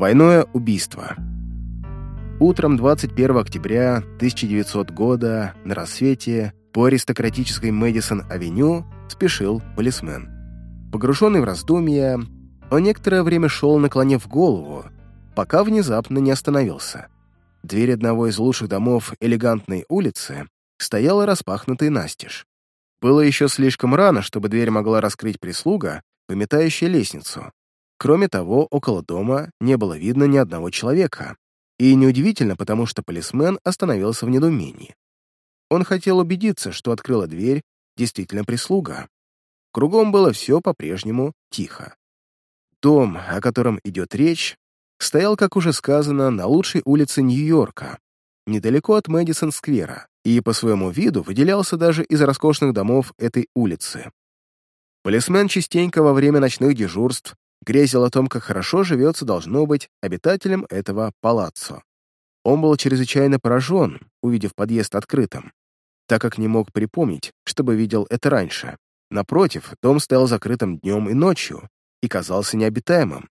Двойное убийство. Утром 21 октября 1900 года на рассвете по аристократической Мэдисон-авеню спешил полисмен. Погруженный в раздумья, он некоторое время шел, наклонив голову, пока внезапно не остановился. Дверь одного из лучших домов элегантной улицы стояла распахнутой настежь. Было еще слишком рано, чтобы дверь могла раскрыть прислуга, пометающая лестницу. Кроме того, около дома не было видно ни одного человека. И неудивительно, потому что полисмен остановился в недоумении. Он хотел убедиться, что открыла дверь действительно прислуга. Кругом было все по-прежнему тихо. Дом, о котором идет речь, стоял, как уже сказано, на лучшей улице Нью-Йорка, недалеко от Мэдисон-сквера, и по своему виду выделялся даже из роскошных домов этой улицы. Полисмен частенько во время ночных дежурств грезил о том, как хорошо живется, должно быть, обитателем этого палаццо. Он был чрезвычайно поражен, увидев подъезд открытым, так как не мог припомнить, чтобы видел это раньше. Напротив, дом стоял закрытым днем и ночью и казался необитаемым.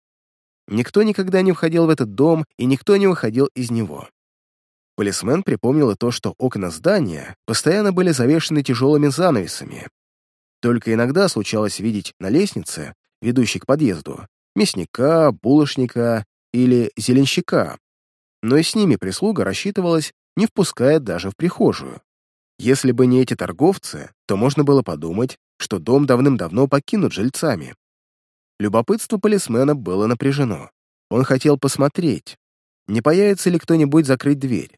Никто никогда не входил в этот дом, и никто не выходил из него. Полисмен припомнил и то, что окна здания постоянно были завешены тяжелыми занавесами. Только иногда случалось видеть на лестнице ведущий к подъезду, мясника, булочника или зеленщика, но и с ними прислуга рассчитывалась, не впуская даже в прихожую. Если бы не эти торговцы, то можно было подумать, что дом давным-давно покинут жильцами. Любопытство полисмена было напряжено. Он хотел посмотреть, не появится ли кто-нибудь закрыть дверь.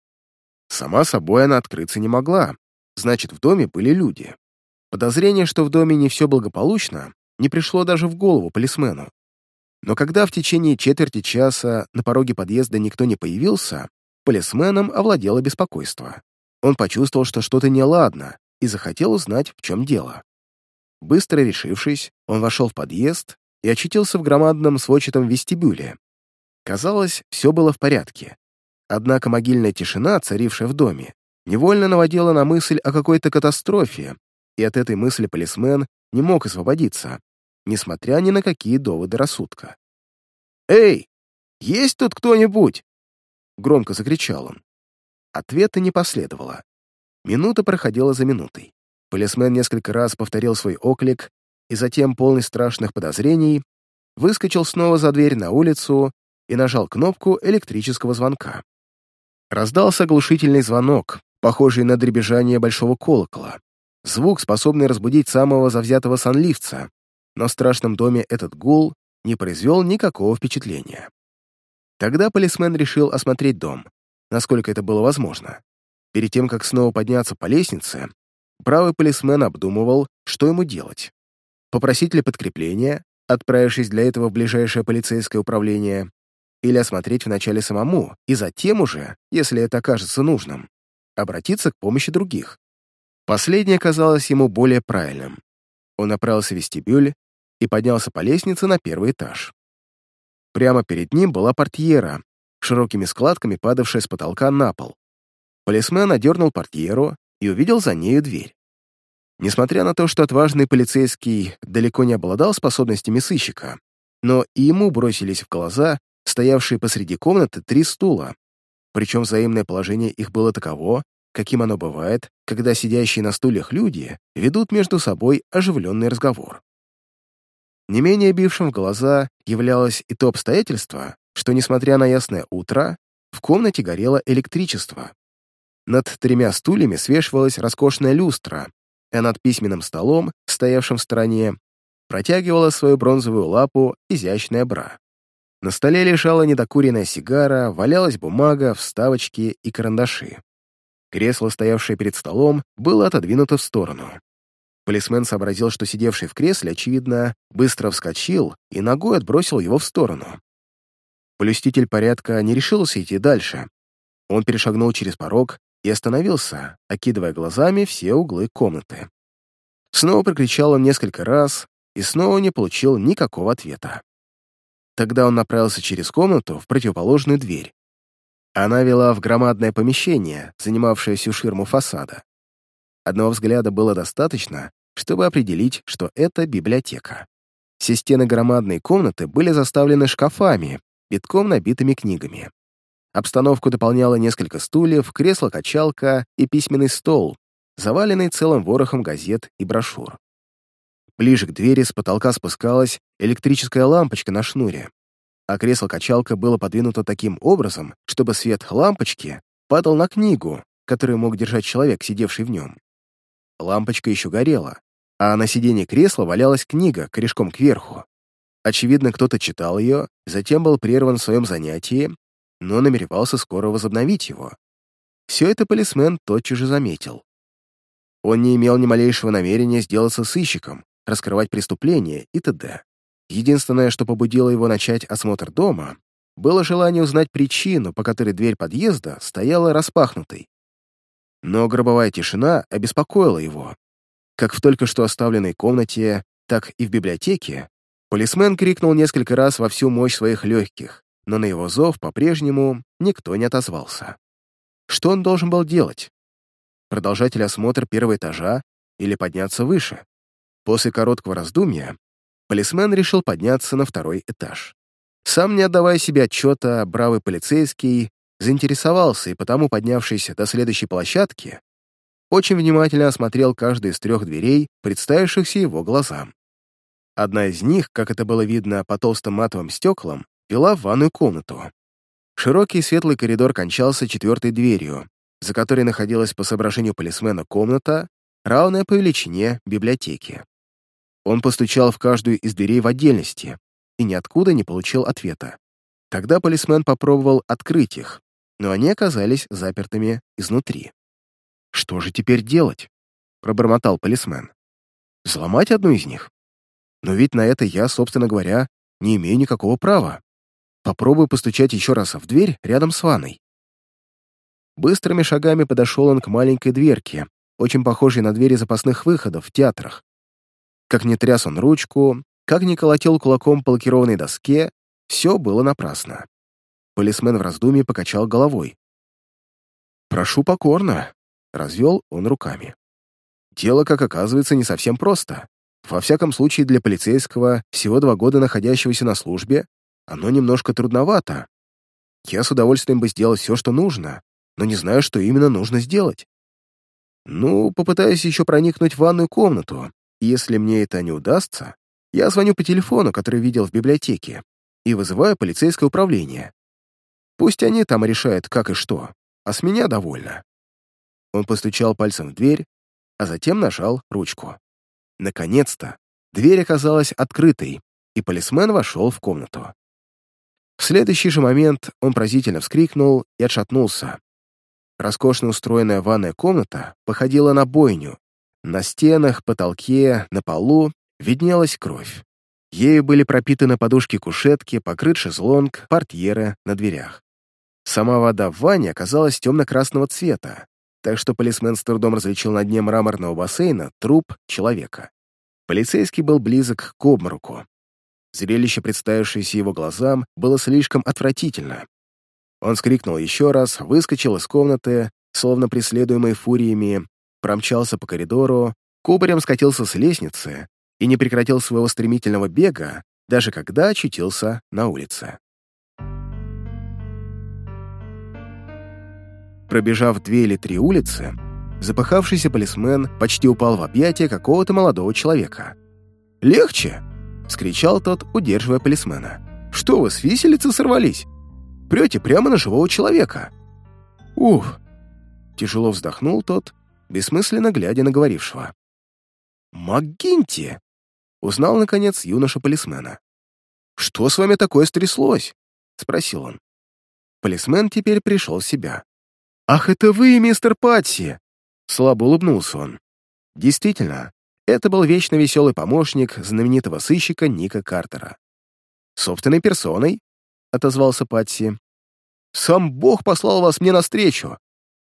Сама собой она открыться не могла, значит, в доме были люди. Подозрение, что в доме не все благополучно, не пришло даже в голову полисмену. Но когда в течение четверти часа на пороге подъезда никто не появился, полисменом овладело беспокойство. Он почувствовал, что что-то неладно, и захотел узнать, в чем дело. Быстро решившись, он вошел в подъезд и очутился в громадном сводчатом вестибюле. Казалось, все было в порядке. Однако могильная тишина, царившая в доме, невольно наводила на мысль о какой-то катастрофе, и от этой мысли полисмен не мог освободиться, несмотря ни на какие доводы рассудка. «Эй, есть тут кто-нибудь?» Громко закричал он. Ответа не последовало. Минута проходила за минутой. Полисмен несколько раз повторил свой оклик и затем, полный страшных подозрений, выскочил снова за дверь на улицу и нажал кнопку электрического звонка. Раздался оглушительный звонок, похожий на дребезжание большого колокола. Звук, способный разбудить самого завзятого сонливца, но в страшном доме этот гул не произвел никакого впечатления. Тогда полисмен решил осмотреть дом, насколько это было возможно. Перед тем, как снова подняться по лестнице, правый полисмен обдумывал, что ему делать. Попросить ли подкрепления, отправившись для этого в ближайшее полицейское управление, или осмотреть вначале самому, и затем уже, если это окажется нужным, обратиться к помощи других. Последнее казалось ему более правильным. Он направился в вестибюль и поднялся по лестнице на первый этаж. Прямо перед ним была портьера, широкими складками падавшая с потолка на пол. Полисмен одернул портьеру и увидел за нею дверь. Несмотря на то, что отважный полицейский далеко не обладал способностями сыщика, но и ему бросились в глаза стоявшие посреди комнаты три стула, причем взаимное положение их было таково, каким оно бывает, когда сидящие на стульях люди ведут между собой оживленный разговор. Не менее бившим в глаза являлось и то обстоятельство, что, несмотря на ясное утро, в комнате горело электричество. Над тремя стульями свешивалась роскошная люстра, а над письменным столом, стоявшим в стороне, протягивала свою бронзовую лапу изящная бра. На столе лежала недокуренная сигара, валялась бумага, вставочки и карандаши. Кресло, стоявшее перед столом, было отодвинуто в сторону. Полисмен сообразил, что сидевший в кресле, очевидно, быстро вскочил и ногой отбросил его в сторону. Полюститель порядка не решился идти дальше. Он перешагнул через порог и остановился, окидывая глазами все углы комнаты. Снова прокричал он несколько раз и снова не получил никакого ответа. Тогда он направился через комнату в противоположную дверь. Она вела в громадное помещение, занимавшее всю ширму фасада. Одного взгляда было достаточно, чтобы определить, что это библиотека. Все стены громадной комнаты были заставлены шкафами, битком набитыми книгами. Обстановку дополняло несколько стульев, кресло-качалка и письменный стол, заваленный целым ворохом газет и брошюр. Ближе к двери с потолка спускалась электрическая лампочка на шнуре, а кресло-качалка было подвинуто таким образом, чтобы свет лампочки падал на книгу, которую мог держать человек, сидевший в нем. Лампочка еще горела, а на сиденье кресла валялась книга корешком кверху. Очевидно, кто-то читал ее, затем был прерван в своем занятии, но намеревался скоро возобновить его. Все это полисмен тотчас же заметил. Он не имел ни малейшего намерения сделаться сыщиком, раскрывать преступления и т.д. Единственное, что побудило его начать осмотр дома, было желание узнать причину, по которой дверь подъезда стояла распахнутой. Но гробовая тишина обеспокоила его. Как в только что оставленной комнате, так и в библиотеке, полисмен крикнул несколько раз во всю мощь своих легких, но на его зов по-прежнему никто не отозвался. Что он должен был делать? Продолжать ли осмотр первого этажа или подняться выше? После короткого раздумья полисмен решил подняться на второй этаж. Сам не отдавая себе отчета, бравый полицейский заинтересовался и потому, поднявшись до следующей площадки, очень внимательно осмотрел каждую из трех дверей, представившихся его глазам. Одна из них, как это было видно по толстым матовым стеклам, вела в ванную комнату. Широкий светлый коридор кончался четвертой дверью, за которой находилась по соображению полисмена комната, равная по величине библиотеки. Он постучал в каждую из дверей в отдельности и ниоткуда не получил ответа. Тогда полисмен попробовал открыть их, но они оказались запертыми изнутри. «Что же теперь делать?» — пробормотал полисмен. «Взломать одну из них? Но ведь на это я, собственно говоря, не имею никакого права. Попробую постучать еще раз в дверь рядом с ванной». Быстрыми шагами подошел он к маленькой дверке, очень похожей на двери запасных выходов в театрах, как ни тряс он ручку, как ни колотил кулаком по лакированной доске, все было напрасно. Полисмен в раздумье покачал головой. «Прошу покорно», — развел он руками. «Дело, как оказывается, не совсем просто. Во всяком случае, для полицейского, всего два года находящегося на службе, оно немножко трудновато. Я с удовольствием бы сделал все, что нужно, но не знаю, что именно нужно сделать. Ну, попытаюсь еще проникнуть в ванную комнату, если мне это не удастся, я звоню по телефону, который видел в библиотеке, и вызываю полицейское управление. Пусть они там решают, как и что, а с меня довольно. Он постучал пальцем в дверь, а затем нажал ручку. Наконец-то дверь оказалась открытой, и полисмен вошел в комнату. В следующий же момент он поразительно вскрикнул и отшатнулся. Роскошно устроенная ванная комната походила на бойню, на стенах, потолке, на полу виднелась кровь. Ею были пропитаны подушки кушетки, покрыт шезлонг, портьеры на дверях. Сама вода в ванне оказалась темно-красного цвета, так что полисмен с трудом различил на дне мраморного бассейна труп человека. Полицейский был близок к обмороку. Зрелище, представившееся его глазам, было слишком отвратительно. Он скрикнул еще раз, выскочил из комнаты, словно преследуемый фуриями, промчался по коридору, кубарем скатился с лестницы и не прекратил своего стремительного бега, даже когда очутился на улице. Пробежав две или три улицы, запыхавшийся полисмен почти упал в объятия какого-то молодого человека. «Легче!» — скричал тот, удерживая полисмена. «Что вы, с виселицы сорвались? Прете прямо на живого человека!» «Ух!» — тяжело вздохнул тот бессмысленно глядя на говорившего. «МакГинти!» — узнал, наконец, юноша-полисмена. «Что с вами такое стряслось?» — спросил он. Полисмен теперь пришел в себя. «Ах, это вы, мистер Патси!» Слабо улыбнулся он. Действительно, это был вечно веселый помощник знаменитого сыщика Ника Картера. «Собственной персоной?» — отозвался Патси. «Сам Бог послал вас мне навстречу.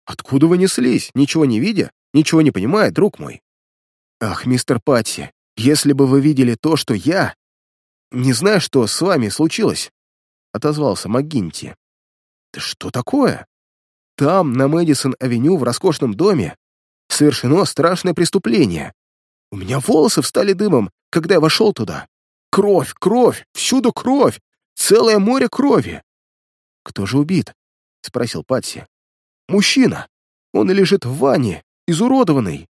Откуда вы неслись, ничего не видя, ничего не понимая, друг мой? Ах, мистер Патси, если бы вы видели то, что я... Не знаю, что с вами случилось, — отозвался МакГинти. Да что такое? Там, на Мэдисон-авеню, в роскошном доме, совершено страшное преступление. У меня волосы встали дымом, когда я вошел туда. Кровь, кровь, всюду кровь, Целое море крови!» «Кто же убит?» — спросил Патси. «Мужчина. Он лежит в ванне, изуродованный.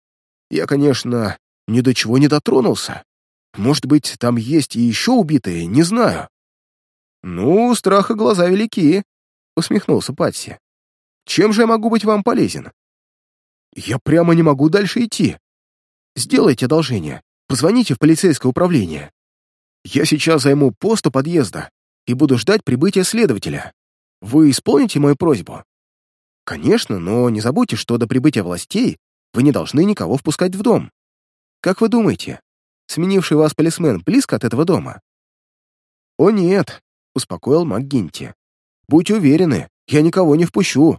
Я, конечно, ни до чего не дотронулся. Может быть, там есть и еще убитые, не знаю». «Ну, страха глаза велики», — усмехнулся Патси. «Чем же я могу быть вам полезен?» «Я прямо не могу дальше идти. Сделайте одолжение, позвоните в полицейское управление. Я сейчас займу пост у подъезда и буду ждать прибытия следователя. Вы исполните мою просьбу?» «Конечно, но не забудьте, что до прибытия властей вы не должны никого впускать в дом. Как вы думаете, сменивший вас полисмен близко от этого дома?» «О нет», — успокоил МакГинти. «Будьте уверены, я никого не впущу».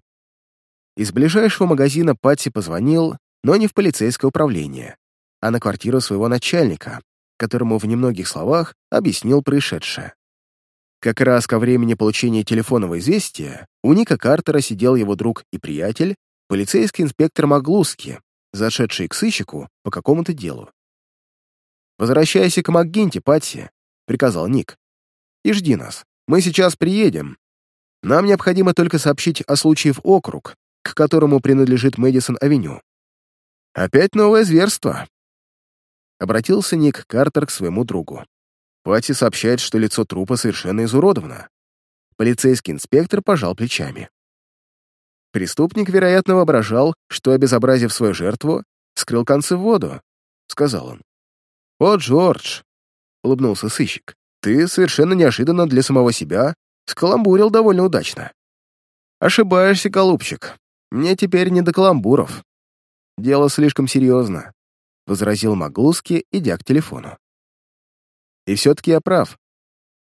Из ближайшего магазина Патси позвонил, но не в полицейское управление, а на квартиру своего начальника, которому в немногих словах объяснил происшедшее. Как раз ко времени получения телефонного известия у Ника Картера сидел его друг и приятель, полицейский инспектор Маглуски, зашедший к сыщику по какому-то делу. «Возвращайся к МакГинти, Патси», — приказал Ник. «И жди нас. Мы сейчас приедем. Нам необходимо только сообщить о случае в округ, к которому принадлежит Мэдисон-авеню. Опять новое зверство». Обратился Ник Картер к своему другу. Пати сообщает, что лицо трупа совершенно изуродовано. Полицейский инспектор пожал плечами. Преступник, вероятно, воображал, что, обезобразив свою жертву, скрыл концы в воду, — сказал он. «О, Джордж!» — улыбнулся сыщик. «Ты совершенно неожиданно для самого себя скаламбурил довольно удачно». «Ошибаешься, голубчик. Мне теперь не до каламбуров. Дело слишком серьезно», — возразил Маглуски, идя к телефону. И все-таки я прав.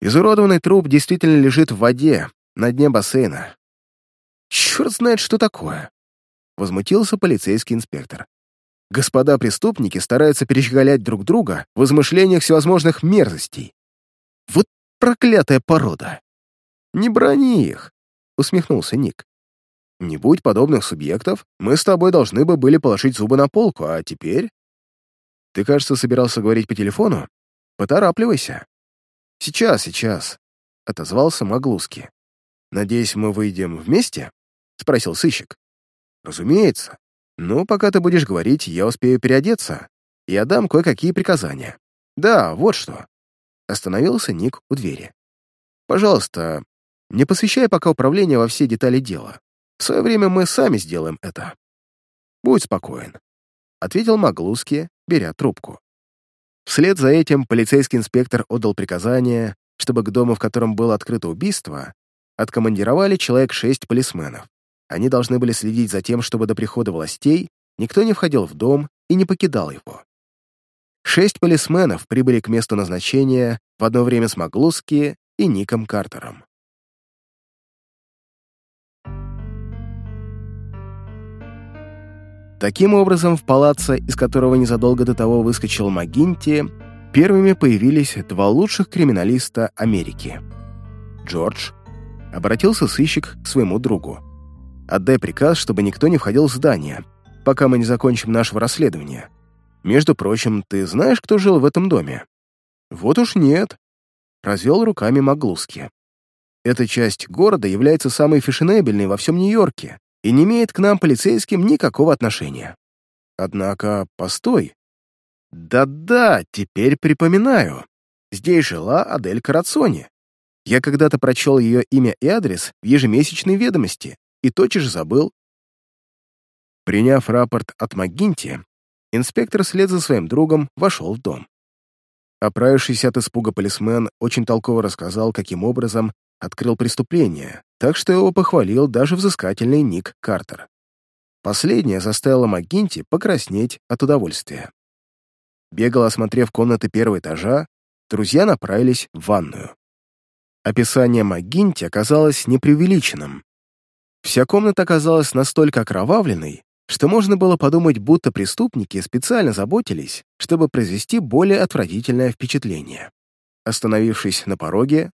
Изуродованный труп действительно лежит в воде, на дне бассейна. Черт знает, что такое. Возмутился полицейский инспектор. Господа преступники стараются перещеголять друг друга в измышлениях всевозможных мерзостей. Вот проклятая порода. Не брони их, усмехнулся Ник. Не будь подобных субъектов, мы с тобой должны бы были положить зубы на полку, а теперь... Ты, кажется, собирался говорить по телефону? Поторапливайся. Сейчас, сейчас, — отозвался Маглуски. Надеюсь, мы выйдем вместе? — спросил сыщик. Разумеется. Ну, пока ты будешь говорить, я успею переодеться и отдам кое-какие приказания. Да, вот что. Остановился Ник у двери. Пожалуйста, не посвящай пока управление во все детали дела. В свое время мы сами сделаем это. Будь спокоен, — ответил Маглуски, беря трубку. Вслед за этим полицейский инспектор отдал приказание, чтобы к дому, в котором было открыто убийство, откомандировали человек шесть полисменов. Они должны были следить за тем, чтобы до прихода властей никто не входил в дом и не покидал его. Шесть полисменов прибыли к месту назначения в одно время с Маглуски и Ником Картером. Таким образом, в палаце, из которого незадолго до того выскочил Магинти, первыми появились два лучших криминалиста Америки. Джордж обратился сыщик к своему другу. «Отдай приказ, чтобы никто не входил в здание, пока мы не закончим нашего расследования. Между прочим, ты знаешь, кто жил в этом доме?» «Вот уж нет», — развел руками Маглуски. «Эта часть города является самой фешенебельной во всем Нью-Йорке, и не имеет к нам, полицейским, никакого отношения. Однако, постой. Да-да, теперь припоминаю. Здесь жила Адель Карацони. Я когда-то прочел ее имя и адрес в ежемесячной ведомости и тотчас же забыл. Приняв рапорт от МакГинти, инспектор вслед за своим другом вошел в дом. Оправившийся от испуга полисмен очень толково рассказал, каким образом открыл преступление, так что его похвалил даже взыскательный Ник Картер. Последнее заставило МакГинти покраснеть от удовольствия. Бегло осмотрев комнаты первого этажа, друзья направились в ванную. Описание МакГинти оказалось непреувеличенным. Вся комната оказалась настолько окровавленной, что можно было подумать, будто преступники специально заботились, чтобы произвести более отвратительное впечатление. Остановившись на пороге,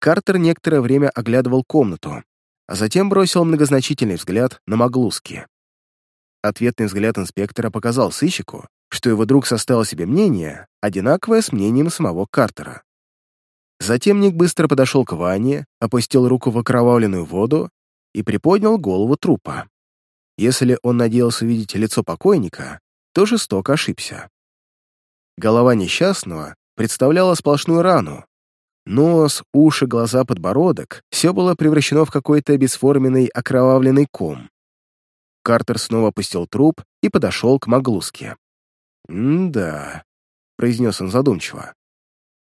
Картер некоторое время оглядывал комнату, а затем бросил многозначительный взгляд на Маглуски. Ответный взгляд инспектора показал сыщику, что его друг составил себе мнение, одинаковое с мнением самого Картера. Затем Ник быстро подошел к ванне, опустил руку в окровавленную воду и приподнял голову трупа. Если он надеялся увидеть лицо покойника, то жестоко ошибся. Голова несчастного представляла сплошную рану. Нос, уши, глаза, подбородок — все было превращено в какой-то бесформенный окровавленный ком. Картер снова опустил труп и подошел к Маглуске. «М-да», — произнес он задумчиво.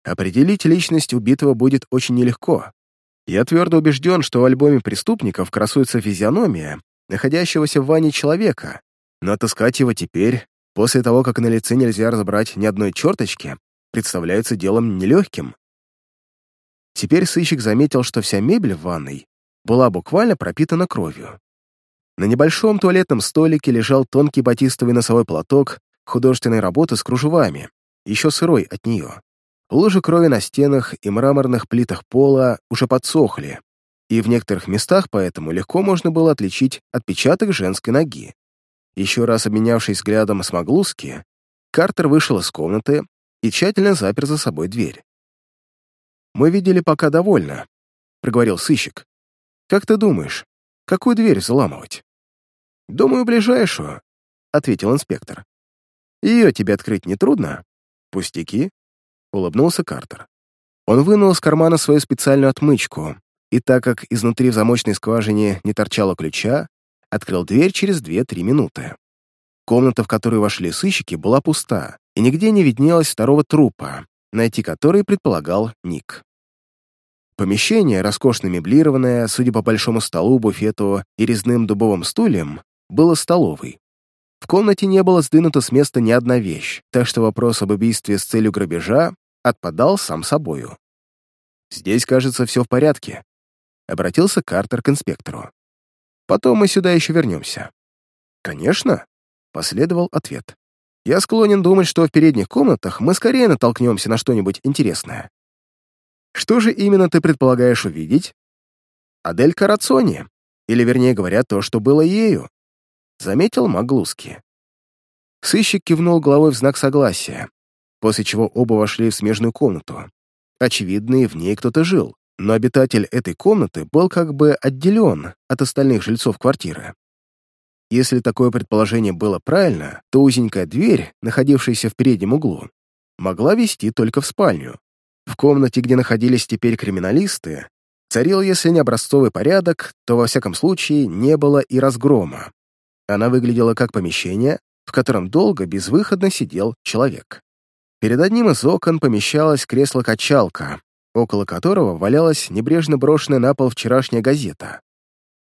«Определить личность убитого будет очень нелегко. Я твердо убежден, что в альбоме преступников красуется физиономия находящегося в ванне человека, но отыскать его теперь, после того, как на лице нельзя разобрать ни одной черточки, представляется делом нелегким. Теперь сыщик заметил, что вся мебель в ванной была буквально пропитана кровью. На небольшом туалетном столике лежал тонкий батистовый носовой платок художественной работы с кружевами, еще сырой от нее. Лужи крови на стенах и мраморных плитах пола уже подсохли, и в некоторых местах поэтому легко можно было отличить отпечаток женской ноги. Еще раз обменявшись взглядом с Маглуски, Картер вышел из комнаты и тщательно запер за собой дверь. «Мы видели пока довольно», — проговорил сыщик. «Как ты думаешь, какую дверь взламывать?» «Думаю, ближайшую», — ответил инспектор. «Ее тебе открыть нетрудно?» «Пустяки», — улыбнулся Картер. Он вынул из кармана свою специальную отмычку, и так как изнутри в замочной скважине не торчало ключа, открыл дверь через 2-3 минуты. Комната, в которую вошли сыщики, была пуста, и нигде не виднелось второго трупа, найти который предполагал Ник. Помещение, роскошно меблированное, судя по большому столу, буфету и резным дубовым стульям, было столовой. В комнате не было сдвинута с места ни одна вещь, так что вопрос об убийстве с целью грабежа отпадал сам собою. «Здесь, кажется, все в порядке», — обратился Картер к инспектору. «Потом мы сюда еще вернемся». «Конечно», — последовал ответ. «Я склонен думать, что в передних комнатах мы скорее натолкнемся на что-нибудь интересное». «Что же именно ты предполагаешь увидеть?» «Адель Карацони, или, вернее говоря, то, что было ею», — заметил Маглуски. Сыщик кивнул головой в знак согласия, после чего оба вошли в смежную комнату. Очевидно, и в ней кто-то жил, но обитатель этой комнаты был как бы отделен от остальных жильцов квартиры. Если такое предположение было правильно, то узенькая дверь, находившаяся в переднем углу, могла вести только в спальню. В комнате, где находились теперь криминалисты, царил, если не образцовый порядок, то, во всяком случае, не было и разгрома. Она выглядела как помещение, в котором долго безвыходно сидел человек. Перед одним из окон помещалось кресло-качалка, около которого валялась небрежно брошенная на пол вчерашняя газета.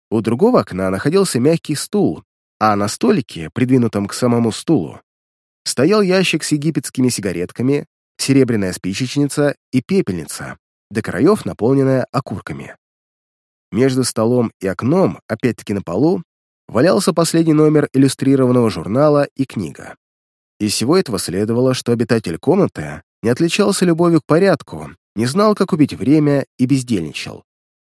У другого окна находился мягкий стул, а на столике, придвинутом к самому стулу, стоял ящик с египетскими сигаретками, серебряная спичечница и пепельница, до краев наполненная окурками. Между столом и окном, опять-таки на полу, валялся последний номер иллюстрированного журнала и книга. Из всего этого следовало, что обитатель комнаты не отличался любовью к порядку, не знал, как убить время и бездельничал.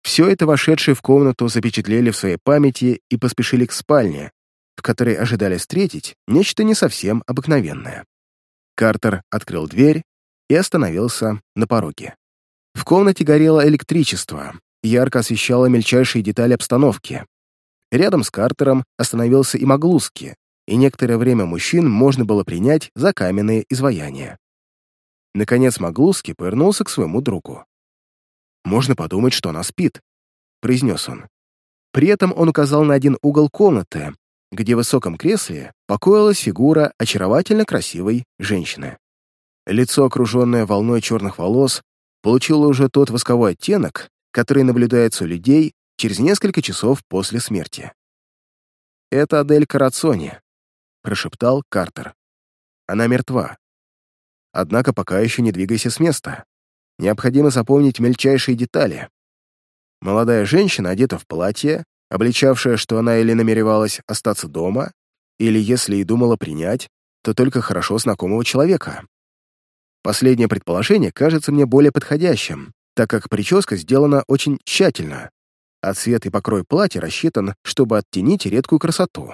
Все это вошедшие в комнату запечатлели в своей памяти и поспешили к спальне, в которой ожидали встретить нечто не совсем обыкновенное. Картер открыл дверь и остановился на пороге. В комнате горело электричество, ярко освещало мельчайшие детали обстановки. Рядом с Картером остановился и Маглуски, и некоторое время мужчин можно было принять за каменные изваяния. Наконец Маглуски повернулся к своему другу. «Можно подумать, что она спит», — произнес он. При этом он указал на один угол комнаты, где в высоком кресле покоилась фигура очаровательно красивой женщины. Лицо, окруженное волной черных волос, получило уже тот восковой оттенок, который наблюдается у людей через несколько часов после смерти. «Это Адель Карацони», — прошептал Картер. «Она мертва. Однако пока еще не двигайся с места. Необходимо запомнить мельчайшие детали. Молодая женщина одета в платье, обличавшая, что она или намеревалась остаться дома, или, если и думала принять, то только хорошо знакомого человека. Последнее предположение кажется мне более подходящим, так как прическа сделана очень тщательно, а цвет и покрой платья рассчитан, чтобы оттенить редкую красоту.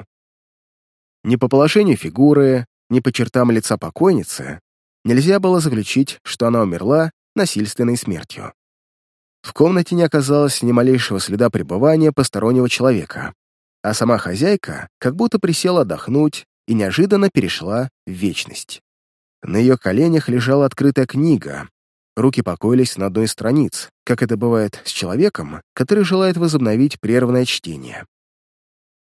Ни по положению фигуры, ни по чертам лица покойницы нельзя было заключить, что она умерла насильственной смертью. В комнате не оказалось ни малейшего следа пребывания постороннего человека, а сама хозяйка как будто присела отдохнуть и неожиданно перешла в вечность. На ее коленях лежала открытая книга, руки покоились на одной из страниц, как это бывает с человеком, который желает возобновить прерванное чтение.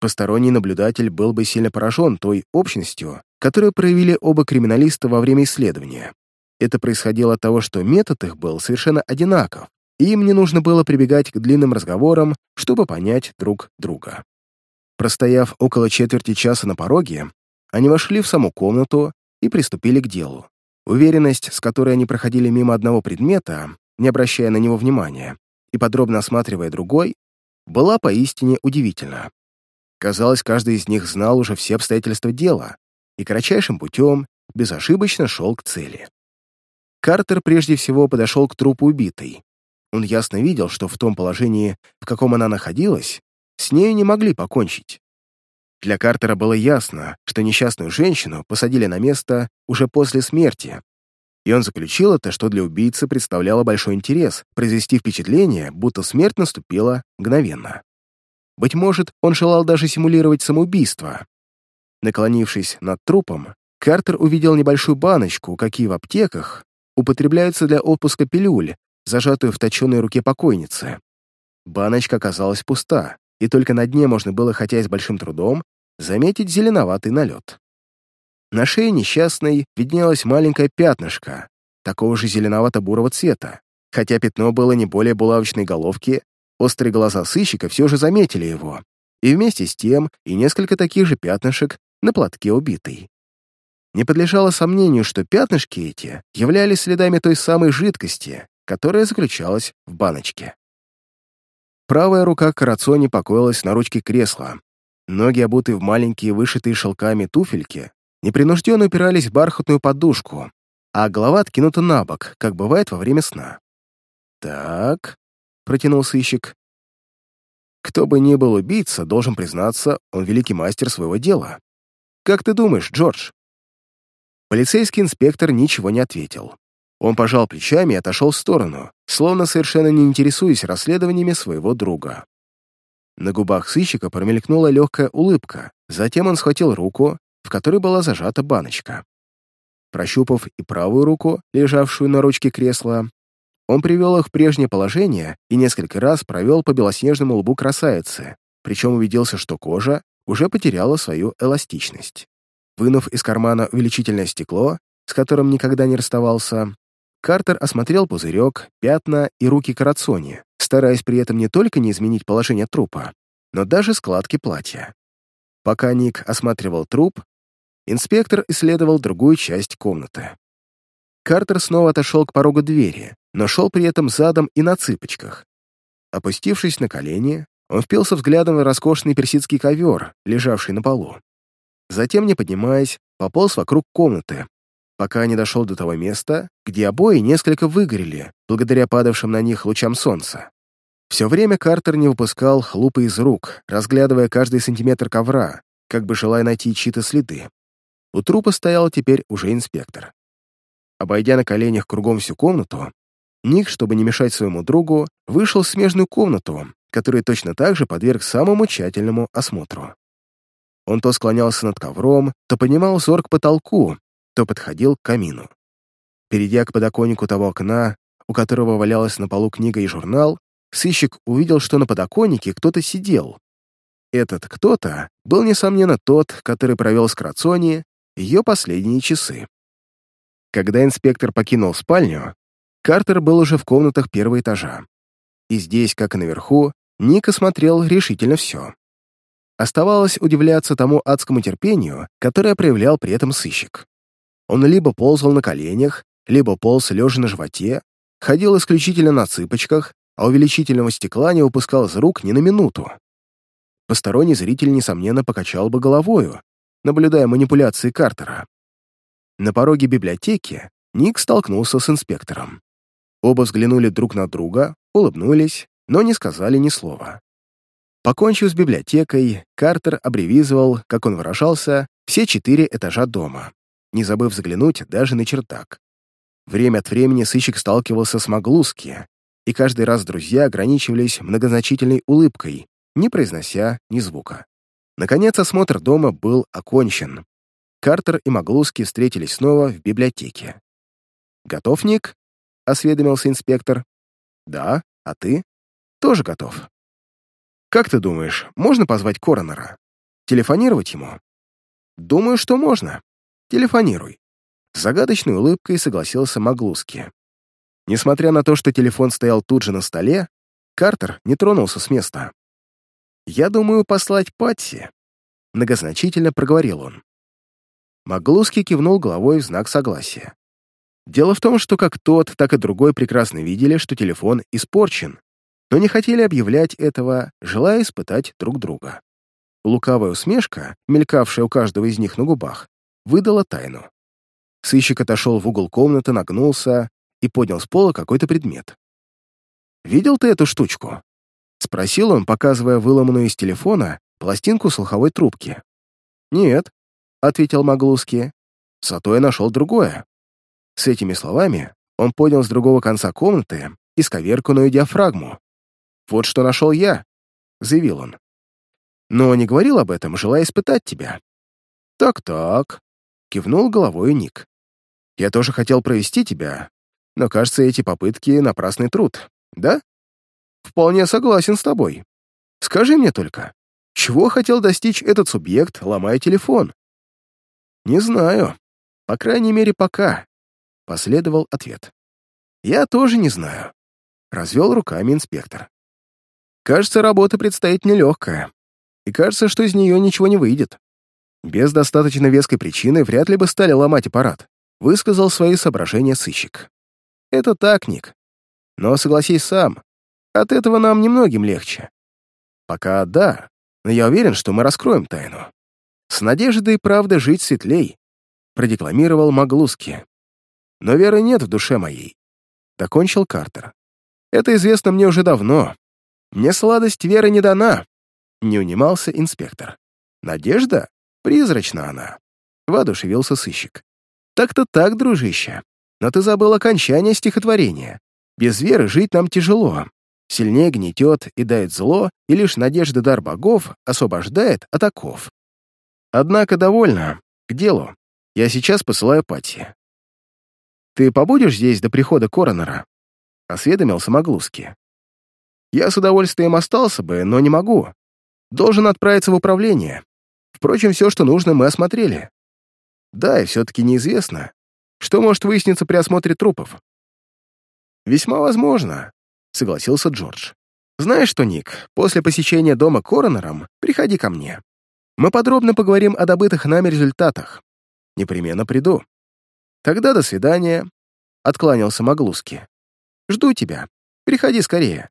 Посторонний наблюдатель был бы сильно поражен той общностью, которую проявили оба криминалиста во время исследования. Это происходило от того, что метод их был совершенно одинаков, им не нужно было прибегать к длинным разговорам, чтобы понять друг друга. Простояв около четверти часа на пороге, они вошли в саму комнату и приступили к делу. Уверенность, с которой они проходили мимо одного предмета, не обращая на него внимания, и подробно осматривая другой, была поистине удивительна. Казалось, каждый из них знал уже все обстоятельства дела и кратчайшим путем безошибочно шел к цели. Картер прежде всего подошел к трупу убитой. Он ясно видел, что в том положении, в каком она находилась, с нею не могли покончить. Для Картера было ясно, что несчастную женщину посадили на место уже после смерти, и он заключил это, что для убийцы представляло большой интерес произвести впечатление, будто смерть наступила мгновенно. Быть может, он желал даже симулировать самоубийство. Наклонившись над трупом, Картер увидел небольшую баночку, какие в аптеках употребляются для отпуска пилюль, зажатую в точенной руке покойницы. Баночка оказалась пуста, и только на дне можно было, хотя и с большим трудом, заметить зеленоватый налет. На шее несчастной виднелось маленькое пятнышко, такого же зеленовато-бурого цвета. Хотя пятно было не более булавочной головки, острые глаза сыщика все же заметили его, и вместе с тем и несколько таких же пятнышек на платке убитой. Не подлежало сомнению, что пятнышки эти являлись следами той самой жидкости, которая заключалась в баночке. Правая рука Карацони покоилась на ручке кресла. Ноги, обутые в маленькие вышитые шелками туфельки, непринужденно упирались в бархатную подушку, а голова откинута на бок, как бывает во время сна. «Так», — протянул сыщик, «кто бы ни был убийца, должен признаться, он великий мастер своего дела. Как ты думаешь, Джордж?» Полицейский инспектор ничего не ответил. Он пожал плечами и отошел в сторону, словно совершенно не интересуясь расследованиями своего друга. На губах сыщика промелькнула легкая улыбка, затем он схватил руку, в которой была зажата баночка. Прощупав и правую руку, лежавшую на ручке кресла, он привел их в прежнее положение и несколько раз провел по белоснежному лбу красавицы, причем убедился, что кожа уже потеряла свою эластичность. Вынув из кармана увеличительное стекло, с которым никогда не расставался, Картер осмотрел пузырек, пятна и руки Карацони, стараясь при этом не только не изменить положение трупа, но даже складки платья. Пока Ник осматривал труп, инспектор исследовал другую часть комнаты. Картер снова отошел к порогу двери, но шел при этом задом и на цыпочках. Опустившись на колени, он впился взглядом в роскошный персидский ковер, лежавший на полу. Затем, не поднимаясь, пополз вокруг комнаты, пока не дошел до того места, где обои несколько выгорели, благодаря падавшим на них лучам солнца. Все время Картер не выпускал лупы из рук, разглядывая каждый сантиметр ковра, как бы желая найти чьи-то следы. У трупа стоял теперь уже инспектор. Обойдя на коленях кругом всю комнату, Ник, чтобы не мешать своему другу, вышел в смежную комнату, которая точно так же подверг самому тщательному осмотру. Он то склонялся над ковром, то поднимал взор к потолку, то подходил к камину. Перейдя к подоконнику того окна, у которого валялась на полу книга и журнал, сыщик увидел, что на подоконнике кто-то сидел. Этот кто-то был, несомненно, тот, который провел с Крацони ее последние часы. Когда инспектор покинул спальню, Картер был уже в комнатах первого этажа. И здесь, как и наверху, Ник осмотрел решительно все. Оставалось удивляться тому адскому терпению, которое проявлял при этом сыщик. Он либо ползал на коленях, либо полз лежа на животе, ходил исключительно на цыпочках, а увеличительного стекла не выпускал из рук ни на минуту. Посторонний зритель, несомненно, покачал бы головою, наблюдая манипуляции Картера. На пороге библиотеки Ник столкнулся с инспектором. Оба взглянули друг на друга, улыбнулись, но не сказали ни слова. Покончив с библиотекой, Картер абревизовал, как он выражался, все четыре этажа дома не забыв заглянуть даже на чердак. Время от времени сыщик сталкивался с Маглуски, и каждый раз друзья ограничивались многозначительной улыбкой, не произнося ни звука. Наконец осмотр дома был окончен. Картер и Маглуски встретились снова в библиотеке. «Готов, Ник?» — осведомился инспектор. «Да, а ты?» «Тоже готов». «Как ты думаешь, можно позвать коронера? Телефонировать ему?» «Думаю, что можно. Телефонируй». С загадочной улыбкой согласился Маглуски. Несмотря на то, что телефон стоял тут же на столе, Картер не тронулся с места. «Я думаю послать Патси», — многозначительно проговорил он. Маглуски кивнул головой в знак согласия. Дело в том, что как тот, так и другой прекрасно видели, что телефон испорчен, но не хотели объявлять этого, желая испытать друг друга. Лукавая усмешка, мелькавшая у каждого из них на губах, выдала тайну. Сыщик отошел в угол комнаты, нагнулся и поднял с пола какой-то предмет. «Видел ты эту штучку?» — спросил он, показывая выломанную из телефона пластинку слуховой трубки. «Нет», — ответил Маглуски, — «зато я нашел другое». С этими словами он поднял с другого конца комнаты исковерканную диафрагму. «Вот что нашел я», — заявил он. «Но не говорил об этом, желая испытать тебя». «Так-так», — кивнул головой Ник. «Я тоже хотел провести тебя, но, кажется, эти попытки — напрасный труд, да?» «Вполне согласен с тобой. Скажи мне только, чего хотел достичь этот субъект, ломая телефон?» «Не знаю. По крайней мере, пока. Последовал ответ. «Я тоже не знаю», — развел руками инспектор. «Кажется, работа предстоит нелегкая, и кажется, что из нее ничего не выйдет. Без достаточно веской причины вряд ли бы стали ломать аппарат», — высказал свои соображения сыщик. «Это так, Ник. Но согласись сам, от этого нам немногим легче. Пока да, но я уверен, что мы раскроем тайну. С надеждой, правда, жить светлей», — продекламировал Маглуски но веры нет в душе моей», — докончил Картер. «Это известно мне уже давно. Мне сладость веры не дана», — не унимался инспектор. «Надежда? Призрачна она», — воодушевился сыщик. «Так-то так, дружище. Но ты забыл окончание стихотворения. Без веры жить нам тяжело. Сильнее гнетет и дает зло, и лишь надежда дар богов освобождает от оков. Однако довольно. К делу. Я сейчас посылаю Пати. «Ты побудешь здесь до прихода коронера?» — осведомился Маглуски. «Я с удовольствием остался бы, но не могу. Должен отправиться в управление. Впрочем, все, что нужно, мы осмотрели. Да, и все-таки неизвестно, что может выясниться при осмотре трупов». «Весьма возможно», — согласился Джордж. «Знаешь что, Ник, после посещения дома коронером приходи ко мне. Мы подробно поговорим о добытых нами результатах. Непременно приду». «Тогда до свидания», — откланялся Маглуски. «Жду тебя. Приходи скорее».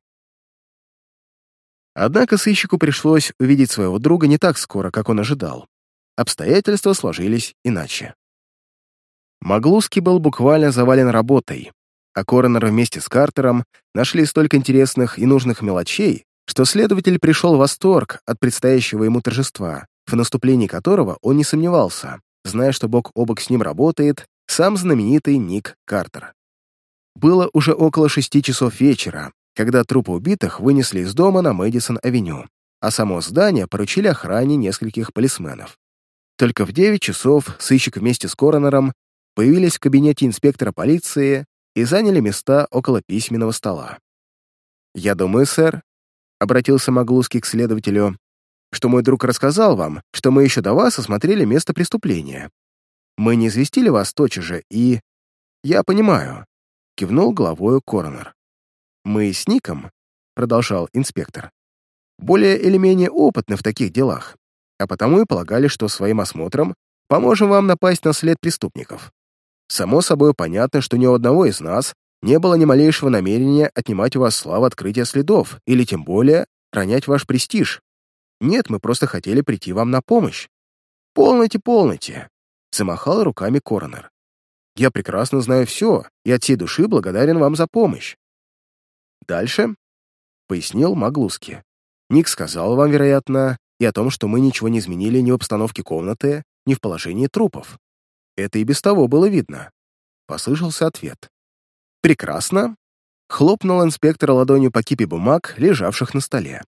Однако сыщику пришлось увидеть своего друга не так скоро, как он ожидал. Обстоятельства сложились иначе. Маглуски был буквально завален работой, а Коронер вместе с Картером нашли столько интересных и нужных мелочей, что следователь пришел в восторг от предстоящего ему торжества, в наступлении которого он не сомневался, зная, что бок о бок с ним работает сам знаменитый Ник Картер. Было уже около шести часов вечера, когда трупы убитых вынесли из дома на Мэдисон-авеню, а само здание поручили охране нескольких полисменов. Только в девять часов сыщик вместе с коронером появились в кабинете инспектора полиции и заняли места около письменного стола. «Я думаю, сэр», — обратился Маглуский к следователю, «что мой друг рассказал вам, что мы еще до вас осмотрели место преступления, мы не известили вас тотчас же, и... Я понимаю, кивнул головою коронер. Мы с Ником, продолжал инспектор, более или менее опытны в таких делах, а потому и полагали, что своим осмотром поможем вам напасть на след преступников. Само собой понятно, что ни у одного из нас не было ни малейшего намерения отнимать у вас славу открытия следов или тем более ронять ваш престиж. Нет, мы просто хотели прийти вам на помощь. Полноте, полноте замахал руками коронер. «Я прекрасно знаю все и от всей души благодарен вам за помощь». «Дальше?» — пояснил Маглуски. «Ник сказал вам, вероятно, и о том, что мы ничего не изменили ни в обстановке комнаты, ни в положении трупов. Это и без того было видно. — послышался ответ. «Прекрасно!» — хлопнул инспектор ладонью по кипе бумаг, лежавших на столе.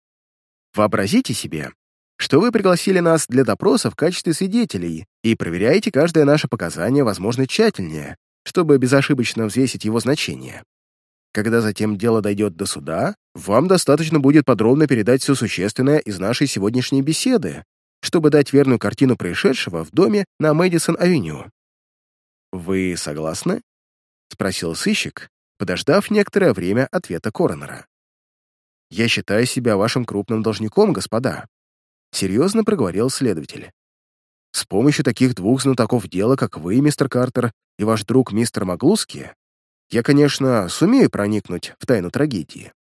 «Вообразите себе, что вы пригласили нас для допроса в качестве свидетелей и проверяете каждое наше показание, возможно, тщательнее, чтобы безошибочно взвесить его значение. Когда затем дело дойдет до суда, вам достаточно будет подробно передать все существенное из нашей сегодняшней беседы, чтобы дать верную картину происшедшего в доме на Мэдисон-авеню. «Вы согласны?» — спросил сыщик, подождав некоторое время ответа коронера. «Я считаю себя вашим крупным должником, господа», — серьезно проговорил следователь. «С помощью таких двух знатоков дела, как вы, мистер Картер, и ваш друг мистер Маглуски, я, конечно, сумею проникнуть в тайну трагедии.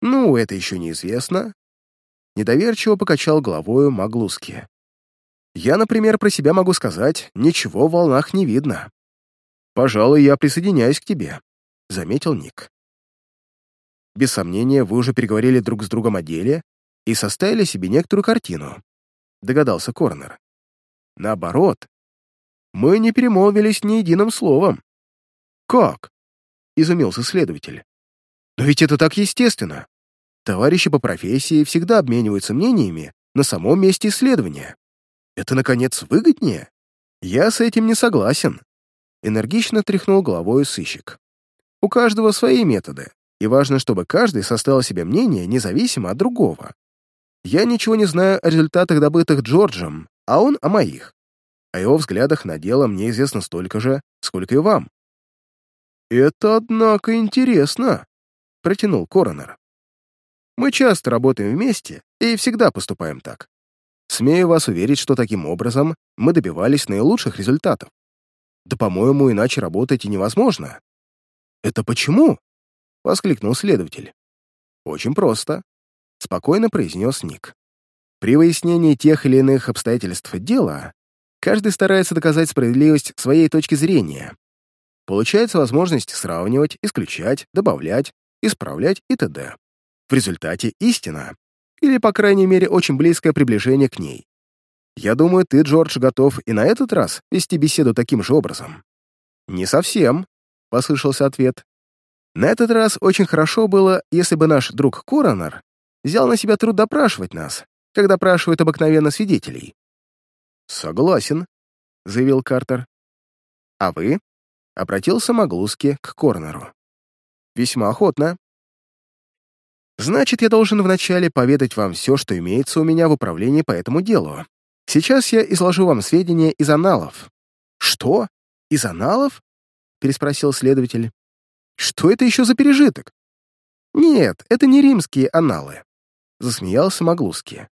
Ну, это еще неизвестно. Недоверчиво покачал головою Маглуски. Я, например, про себя могу сказать, ничего в волнах не видно. Пожалуй, я присоединяюсь к тебе, заметил Ник. Без сомнения, вы уже переговорили друг с другом о деле и составили себе некоторую картину, догадался Корнер. Наоборот, мы не перемолвились ни единым словом. «Как?» — изумился следователь. «Но ведь это так естественно. Товарищи по профессии всегда обмениваются мнениями на самом месте исследования. Это, наконец, выгоднее? Я с этим не согласен». Энергично тряхнул головой сыщик. «У каждого свои методы, и важно, чтобы каждый составил себе мнение независимо от другого. Я ничего не знаю о результатах, добытых Джорджем, а он о моих. О его взглядах на дело мне известно столько же, сколько и вам. «Это, однако, интересно», — протянул Коронер. «Мы часто работаем вместе и всегда поступаем так. Смею вас уверить, что таким образом мы добивались наилучших результатов. Да, по-моему, иначе работать и невозможно». «Это почему?» — воскликнул следователь. «Очень просто», — спокойно произнес Ник. «При выяснении тех или иных обстоятельств дела каждый старается доказать справедливость своей точки зрения, Получается возможность сравнивать, исключать, добавлять, исправлять и т.д. В результате истина, или, по крайней мере, очень близкое приближение к ней. Я думаю, ты, Джордж, готов и на этот раз вести беседу таким же образом. «Не совсем», — послышался ответ. «На этот раз очень хорошо было, если бы наш друг Коронер взял на себя труд допрашивать нас, когда допрашивают обыкновенно свидетелей». «Согласен», — заявил Картер. «А вы?» Обратился Маглуски к Корнеру. «Весьма охотно. Значит, я должен вначале поведать вам все, что имеется у меня в управлении по этому делу. Сейчас я изложу вам сведения из аналов». «Что? Из аналов?» — переспросил следователь. «Что это еще за пережиток?» «Нет, это не римские аналы», — засмеялся Маглуски.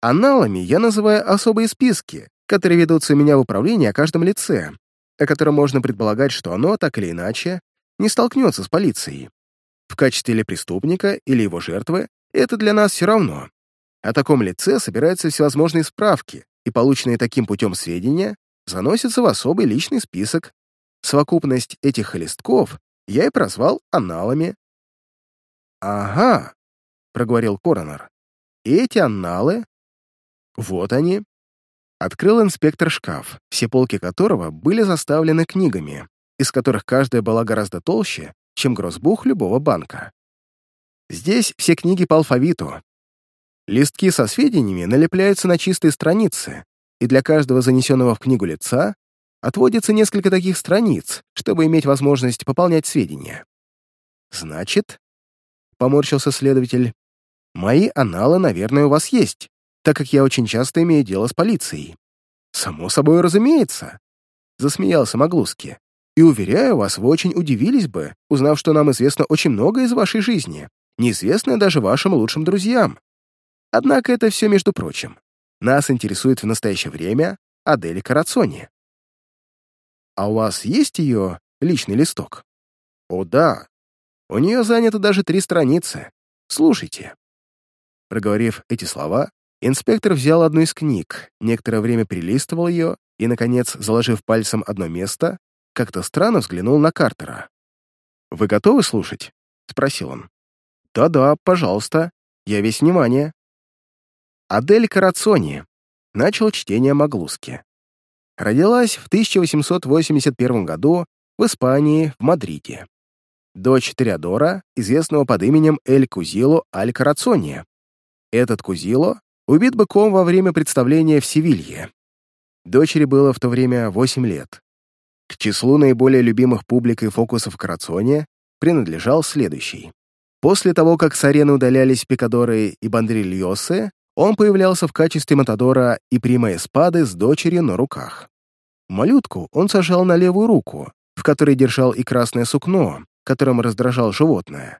«Аналами я называю особые списки, которые ведутся у меня в управлении о каждом лице, о котором можно предполагать, что оно, так или иначе, не столкнется с полицией. В качестве ли преступника или его жертвы это для нас все равно. О таком лице собираются всевозможные справки, и полученные таким путем сведения заносятся в особый личный список. Совокупность этих листков я и прозвал аналами. «Ага», — проговорил коронер, — «эти анналы...» «Вот они, Открыл инспектор шкаф, все полки которого были заставлены книгами, из которых каждая была гораздо толще, чем гроссбух любого банка. Здесь все книги по алфавиту. Листки со сведениями налепляются на чистые страницы, и для каждого занесенного в книгу лица отводится несколько таких страниц, чтобы иметь возможность пополнять сведения. «Значит», — поморщился следователь, «мои аналы, наверное, у вас есть, так как я очень часто имею дело с полицией. Само собой разумеется, засмеялся Маглуски. И уверяю вас, вы очень удивились бы, узнав, что нам известно очень много из вашей жизни, неизвестное даже вашим лучшим друзьям. Однако это все между прочим. Нас интересует в настоящее время Адель Карацони. А у вас есть ее личный листок? О, да. У нее занято даже три страницы. Слушайте. Проговорив эти слова, Инспектор взял одну из книг, некоторое время перелистывал ее и, наконец, заложив пальцем одно место, как-то странно взглянул на Картера. «Вы готовы слушать?» — спросил он. «Да-да, пожалуйста. Я весь внимание». Адель Карацони начал чтение Маглуски. Родилась в 1881 году в Испании, в Мадриде. Дочь Триадора, известного под именем Эль Кузило Аль Карацони. Этот Кузило убит быком во время представления в Севилье. Дочери было в то время 8 лет. К числу наиболее любимых публикой фокусов Карацони принадлежал следующий. После того, как с арены удалялись Пикадоры и Бандрильосы, он появлялся в качестве Матадора и Прима Эспады с дочерью на руках. Малютку он сажал на левую руку, в которой держал и красное сукно, которым раздражал животное.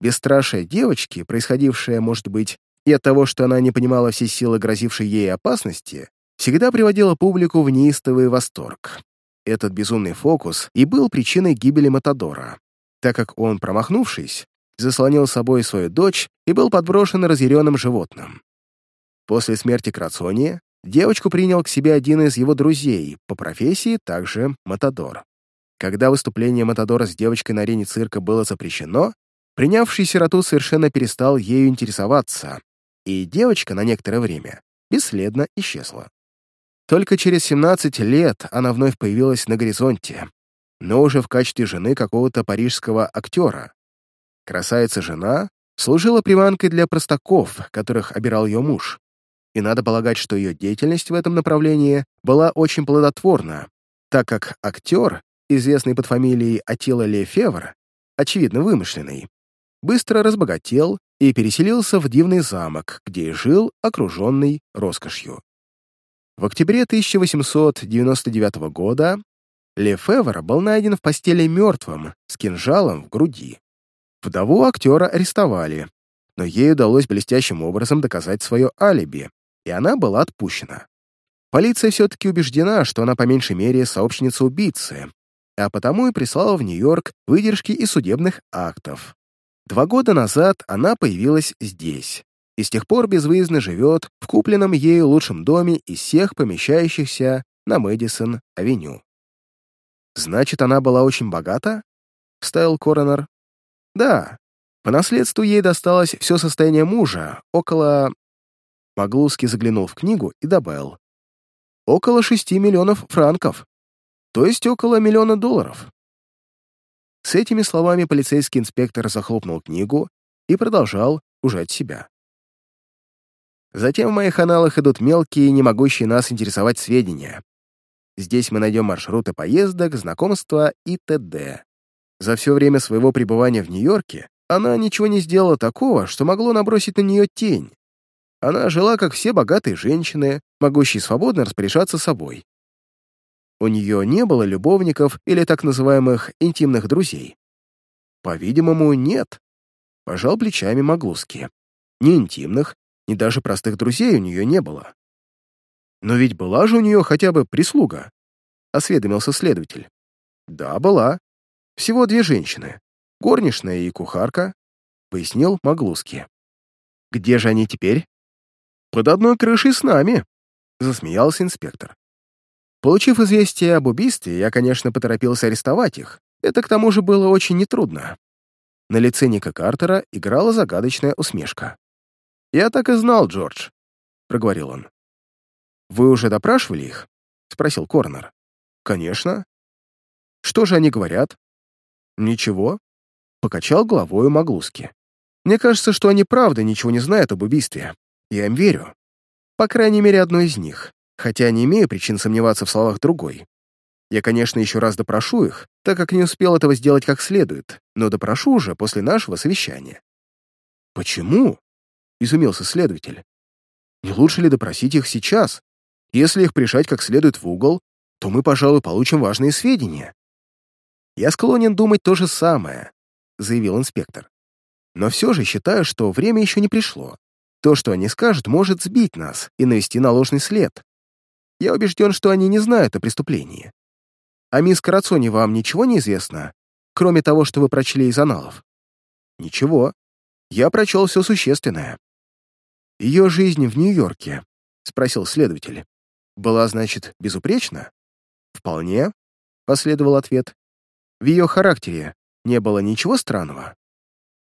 Бесстрашие девочки, происходившее, может быть, и от того, что она не понимала все силы грозившей ей опасности, всегда приводила публику в неистовый восторг. Этот безумный фокус и был причиной гибели Матадора, так как он, промахнувшись, заслонил собой свою дочь и был подброшен разъяренным животным. После смерти Крацони девочку принял к себе один из его друзей, по профессии также Матадор. Когда выступление Матадора с девочкой на арене цирка было запрещено, принявший сироту совершенно перестал ею интересоваться, и девочка на некоторое время бесследно исчезла. Только через 17 лет она вновь появилась на горизонте, но уже в качестве жены какого-то парижского актера. Красавица-жена служила приманкой для простаков, которых обирал ее муж, и надо полагать, что ее деятельность в этом направлении была очень плодотворна, так как актер известный под фамилией Атила Лефевр, очевидно вымышленный, быстро разбогател и переселился в дивный замок, где и жил, окруженный роскошью. В октябре 1899 года Лефевр был найден в постели мертвым, с кинжалом в груди. Вдову актера арестовали, но ей удалось блестящим образом доказать свое алиби, и она была отпущена. Полиция все-таки убеждена, что она по меньшей мере сообщница убийцы, а потому и прислала в Нью-Йорк выдержки из судебных актов. Два года назад она появилась здесь и с тех пор безвыездно живет в купленном ею лучшем доме из всех помещающихся на Мэдисон-авеню. «Значит, она была очень богата?» — вставил коронер. «Да. По наследству ей досталось все состояние мужа, около...» Маглуски заглянул в книгу и добавил. «Около шести миллионов франков» то есть около миллиона долларов. С этими словами полицейский инспектор захлопнул книгу и продолжал от себя. Затем в моих аналах идут мелкие, не могущие нас интересовать сведения. Здесь мы найдем маршруты поездок, знакомства и т.д. За все время своего пребывания в Нью-Йорке она ничего не сделала такого, что могло набросить на нее тень. Она жила, как все богатые женщины, могущие свободно распоряжаться собой. У нее не было любовников или так называемых интимных друзей. По-видимому, нет. Пожал плечами Маглуски. Ни интимных, ни даже простых друзей у нее не было. Но ведь была же у нее хотя бы прислуга, осведомился следователь. Да, была. Всего две женщины, горничная и кухарка, пояснил Маглуски. Где же они теперь? Под одной крышей с нами, засмеялся инспектор. Получив известие об убийстве, я, конечно, поторопился арестовать их. Это, к тому же, было очень нетрудно. На лице Ника Картера играла загадочная усмешка. «Я так и знал, Джордж», — проговорил он. «Вы уже допрашивали их?» — спросил Корнер. «Конечно». «Что же они говорят?» «Ничего», — покачал головой Маглуски. «Мне кажется, что они правда ничего не знают об убийстве. Я им верю. По крайней мере, одной из них хотя не имею причин сомневаться в словах другой. Я, конечно, еще раз допрошу их, так как не успел этого сделать как следует, но допрошу уже после нашего совещания». «Почему?» — изумился следователь. «Не лучше ли допросить их сейчас? Если их прижать как следует в угол, то мы, пожалуй, получим важные сведения». «Я склонен думать то же самое», — заявил инспектор. «Но все же считаю, что время еще не пришло. То, что они скажут, может сбить нас и навести на ложный след. Я убежден, что они не знают о преступлении. А мисс Карацони вам ничего не известно, кроме того, что вы прочли из аналов? Ничего. Я прочел все существенное. Ее жизнь в Нью-Йорке, спросил следователь, была, значит, безупречна? Вполне, последовал ответ. В ее характере не было ничего странного.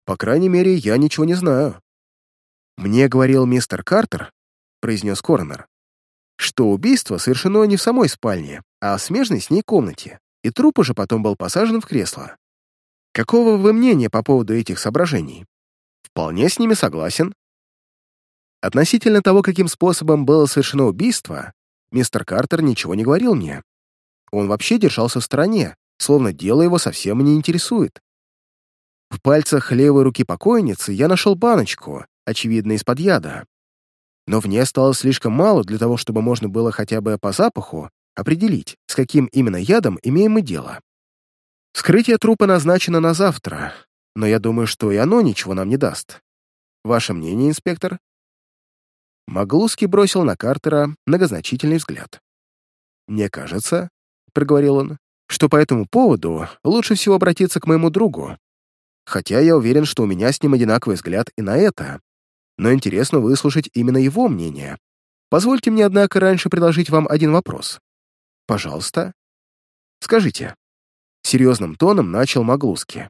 По крайней мере, я ничего не знаю. Мне говорил мистер Картер, произнес коронер, что убийство совершено не в самой спальне, а в смежной с ней комнате. и труп уже потом был посажен в кресло. Какого вы мнения по поводу этих соображений? Вполне с ними согласен. Относительно того, каким способом было совершено убийство, мистер Картер ничего не говорил мне. Он вообще держался в стороне, словно дело его совсем не интересует. В пальцах левой руки покойницы я нашел баночку, очевидно, из-под яда. Но в ней осталось слишком мало для того, чтобы можно было хотя бы по запаху определить, с каким именно ядом имеем мы дело. Вскрытие трупа назначено на завтра, но я думаю, что и оно ничего нам не даст. Ваше мнение, инспектор?» Маглуски бросил на Картера многозначительный взгляд. «Мне кажется, — проговорил он, — что по этому поводу лучше всего обратиться к моему другу. Хотя я уверен, что у меня с ним одинаковый взгляд и на это, но интересно выслушать именно его мнение. Позвольте мне, однако, раньше предложить вам один вопрос. Пожалуйста. Скажите, серьезным тоном начал Маглуски.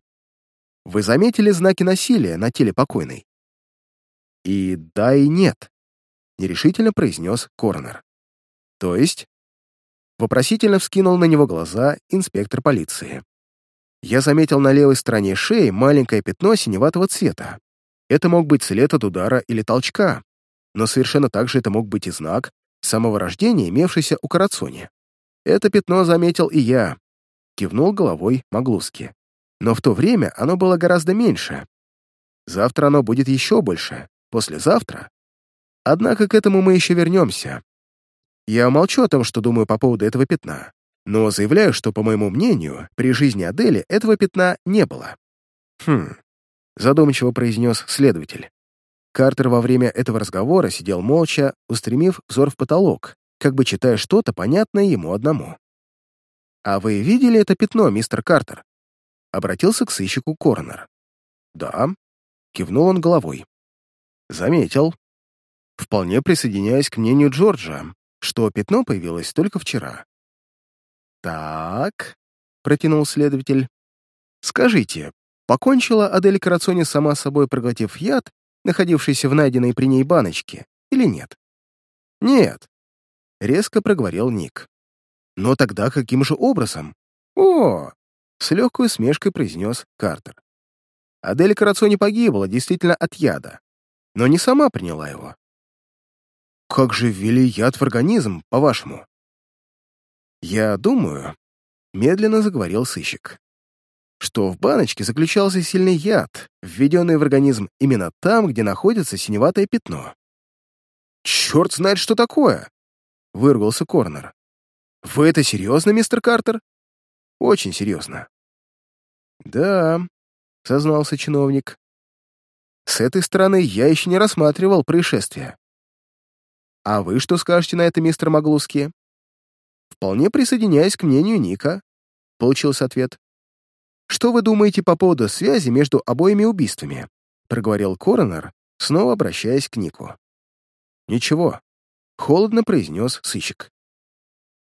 Вы заметили знаки насилия на теле покойной? И да, и нет, нерешительно произнес Корнер. То есть? Вопросительно вскинул на него глаза инспектор полиции. Я заметил на левой стороне шеи маленькое пятно синеватого цвета. Это мог быть след от удара или толчка, но совершенно так же это мог быть и знак самого рождения, имевшийся у Карацони. Это пятно заметил и я, кивнул головой Маглуски. Но в то время оно было гораздо меньше. Завтра оно будет еще больше, послезавтра. Однако к этому мы еще вернемся. Я молчу о том, что думаю по поводу этого пятна, но заявляю, что, по моему мнению, при жизни Адели этого пятна не было. Хм, задумчиво произнес следователь. Картер во время этого разговора сидел молча, устремив взор в потолок, как бы читая что-то понятное ему одному. «А вы видели это пятно, мистер Картер?» Обратился к сыщику Коронер. «Да», — кивнул он головой. «Заметил. Вполне присоединяясь к мнению Джорджа, что пятно появилось только вчера». «Так», — протянул следователь, — «скажите, покончила Адель Карацони сама собой, проглотив яд, находившийся в найденной при ней баночке, или нет?» «Нет», — резко проговорил Ник. Но тогда каким же образом? О! С легкой усмешкой произнес Картер. Адель Карацони погибла действительно от яда, но не сама приняла его. Как же ввели яд в организм, по-вашему? Я думаю, медленно заговорил сыщик, что в баночке заключался сильный яд, введенный в организм именно там, где находится синеватое пятно. «Черт знает, что такое!» — вырвался Корнер. «Вы это серьезно, мистер Картер?» «Очень серьезно». «Да», — сознался чиновник. «С этой стороны я еще не рассматривал происшествие». «А вы что скажете на это, мистер Маглуски?» «Вполне присоединяюсь к мнению Ника», — получился ответ. «Что вы думаете по поводу связи между обоими убийствами?» — проговорил коронер, снова обращаясь к Нику. «Ничего», — холодно произнес сыщик.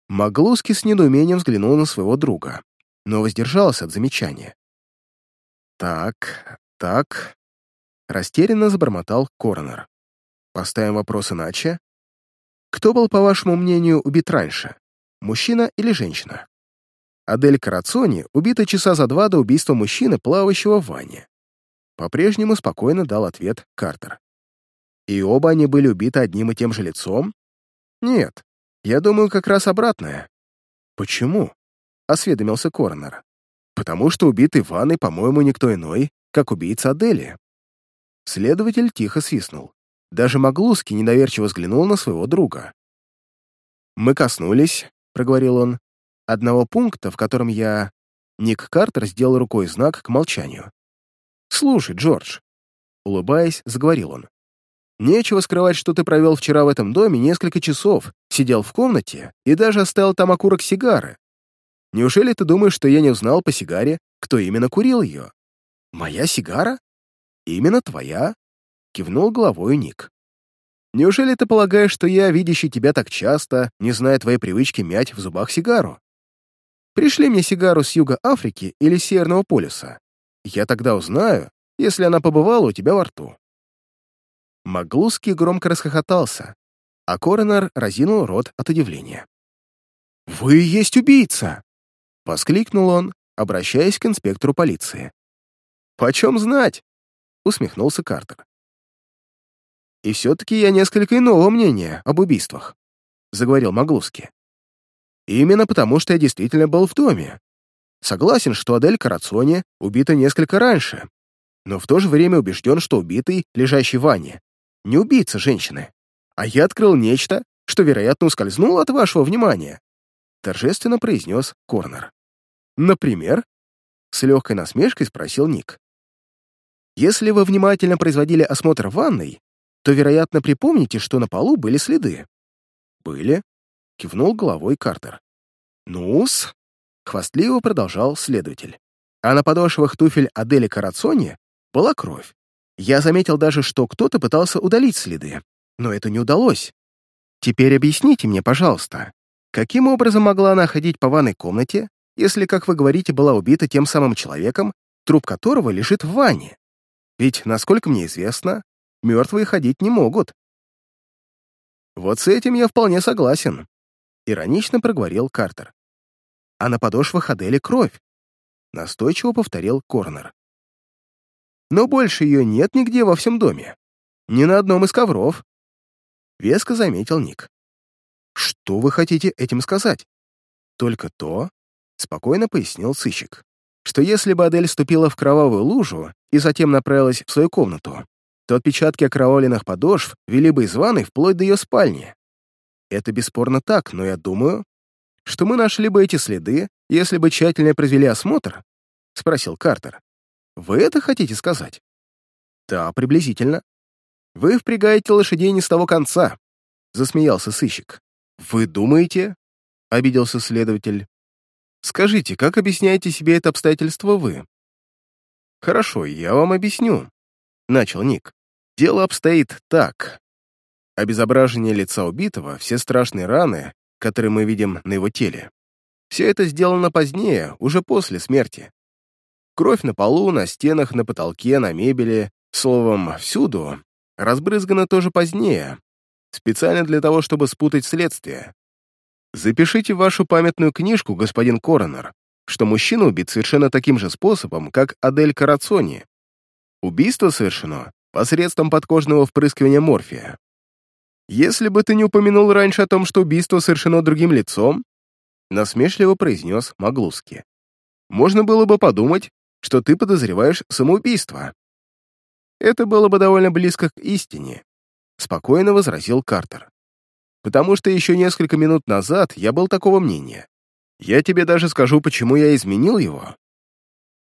Маглуски с недоумением взглянул на своего друга, но воздержался от замечания. «Так, так...» Растерянно забормотал коронер. «Поставим вопрос иначе. Кто был, по вашему мнению, убит раньше, мужчина или женщина?» Адель Карацони убита часа за два до убийства мужчины, плавающего в ванне. По-прежнему спокойно дал ответ Картер. И оба они были убиты одним и тем же лицом? Нет, я думаю, как раз обратное. Почему? Осведомился Коронер. Потому что убитый Ванной, по-моему, никто иной, как убийца Адели. Следователь тихо свистнул. Даже Маглуски недоверчиво взглянул на своего друга. «Мы коснулись», — проговорил он, — «одного пункта, в котором я...» Ник Картер сделал рукой знак к молчанию. «Слушай, Джордж», — улыбаясь, заговорил он, Нечего скрывать, что ты провел вчера в этом доме несколько часов, сидел в комнате и даже оставил там окурок сигары. Неужели ты думаешь, что я не узнал по сигаре, кто именно курил ее? Моя сигара? Именно твоя? Кивнул головой Ник. Неужели ты полагаешь, что я, видящий тебя так часто, не знаю твоей привычки мять в зубах сигару? Пришли мне сигару с юга Африки или Северного полюса. Я тогда узнаю, если она побывала у тебя во рту. Маглуский громко расхохотался, а коронер разинул рот от удивления. «Вы есть убийца!» — Воскликнул он, обращаясь к инспектору полиции. «Почем знать?» — усмехнулся Картер. «И все-таки я несколько иного мнения об убийствах», — заговорил Маглуски. «Именно потому, что я действительно был в доме. Согласен, что Адель Карацони убита несколько раньше, но в то же время убежден, что убитый, лежащий в ванне, не убийца женщины, а я открыл нечто, что, вероятно, ускользнуло от вашего внимания», — торжественно произнес Корнер. «Например?» — с легкой насмешкой спросил Ник. «Если вы внимательно производили осмотр ванной, то, вероятно, припомните, что на полу были следы». «Были?» — кивнул головой Картер. «Ну-с», — хвастливо продолжал следователь. «А на подошвах туфель Адели Карацони была кровь. Я заметил даже, что кто-то пытался удалить следы, но это не удалось. Теперь объясните мне, пожалуйста, каким образом могла она ходить по ванной комнате, если, как вы говорите, была убита тем самым человеком, труп которого лежит в ванне. Ведь, насколько мне известно, мертвые ходить не могут. Вот с этим я вполне согласен, иронично проговорил Картер. А на подошвах Адели кровь, настойчиво повторил Корнер. Но больше ее нет нигде во всем доме. Ни на одном из ковров. Веско заметил Ник. Что вы хотите этим сказать? Только то, спокойно пояснил сыщик, что если бы Адель ступила в кровавую лужу и затем направилась в свою комнату, то отпечатки окровавленных подошв вели бы из ванной вплоть до ее спальни. Это бесспорно так, но я думаю, что мы нашли бы эти следы, если бы тщательно произвели осмотр, — спросил Картер. Вы это хотите сказать? Да, приблизительно. Вы впрягаете лошадей не с того конца, — засмеялся сыщик. Вы думаете, — обиделся следователь, Скажите, как объясняете себе это обстоятельство вы? Хорошо, я вам объясню, начал Ник. Дело обстоит так. Обезображение лица убитого, все страшные раны, которые мы видим на его теле, все это сделано позднее, уже после смерти. Кровь на полу, на стенах, на потолке, на мебели, словом, всюду, разбрызгана тоже позднее, специально для того, чтобы спутать следствие. Запишите в вашу памятную книжку, господин Коронер, что мужчина убит совершенно таким же способом, как Адель Карацони. Убийство совершено посредством подкожного впрыскивания морфия. Если бы ты не упомянул раньше о том, что убийство совершено другим лицом, насмешливо произнес Маглуски, можно было бы подумать, что ты подозреваешь самоубийство. Это было бы довольно близко к истине, спокойно возразил Картер потому что еще несколько минут назад я был такого мнения. Я тебе даже скажу, почему я изменил его.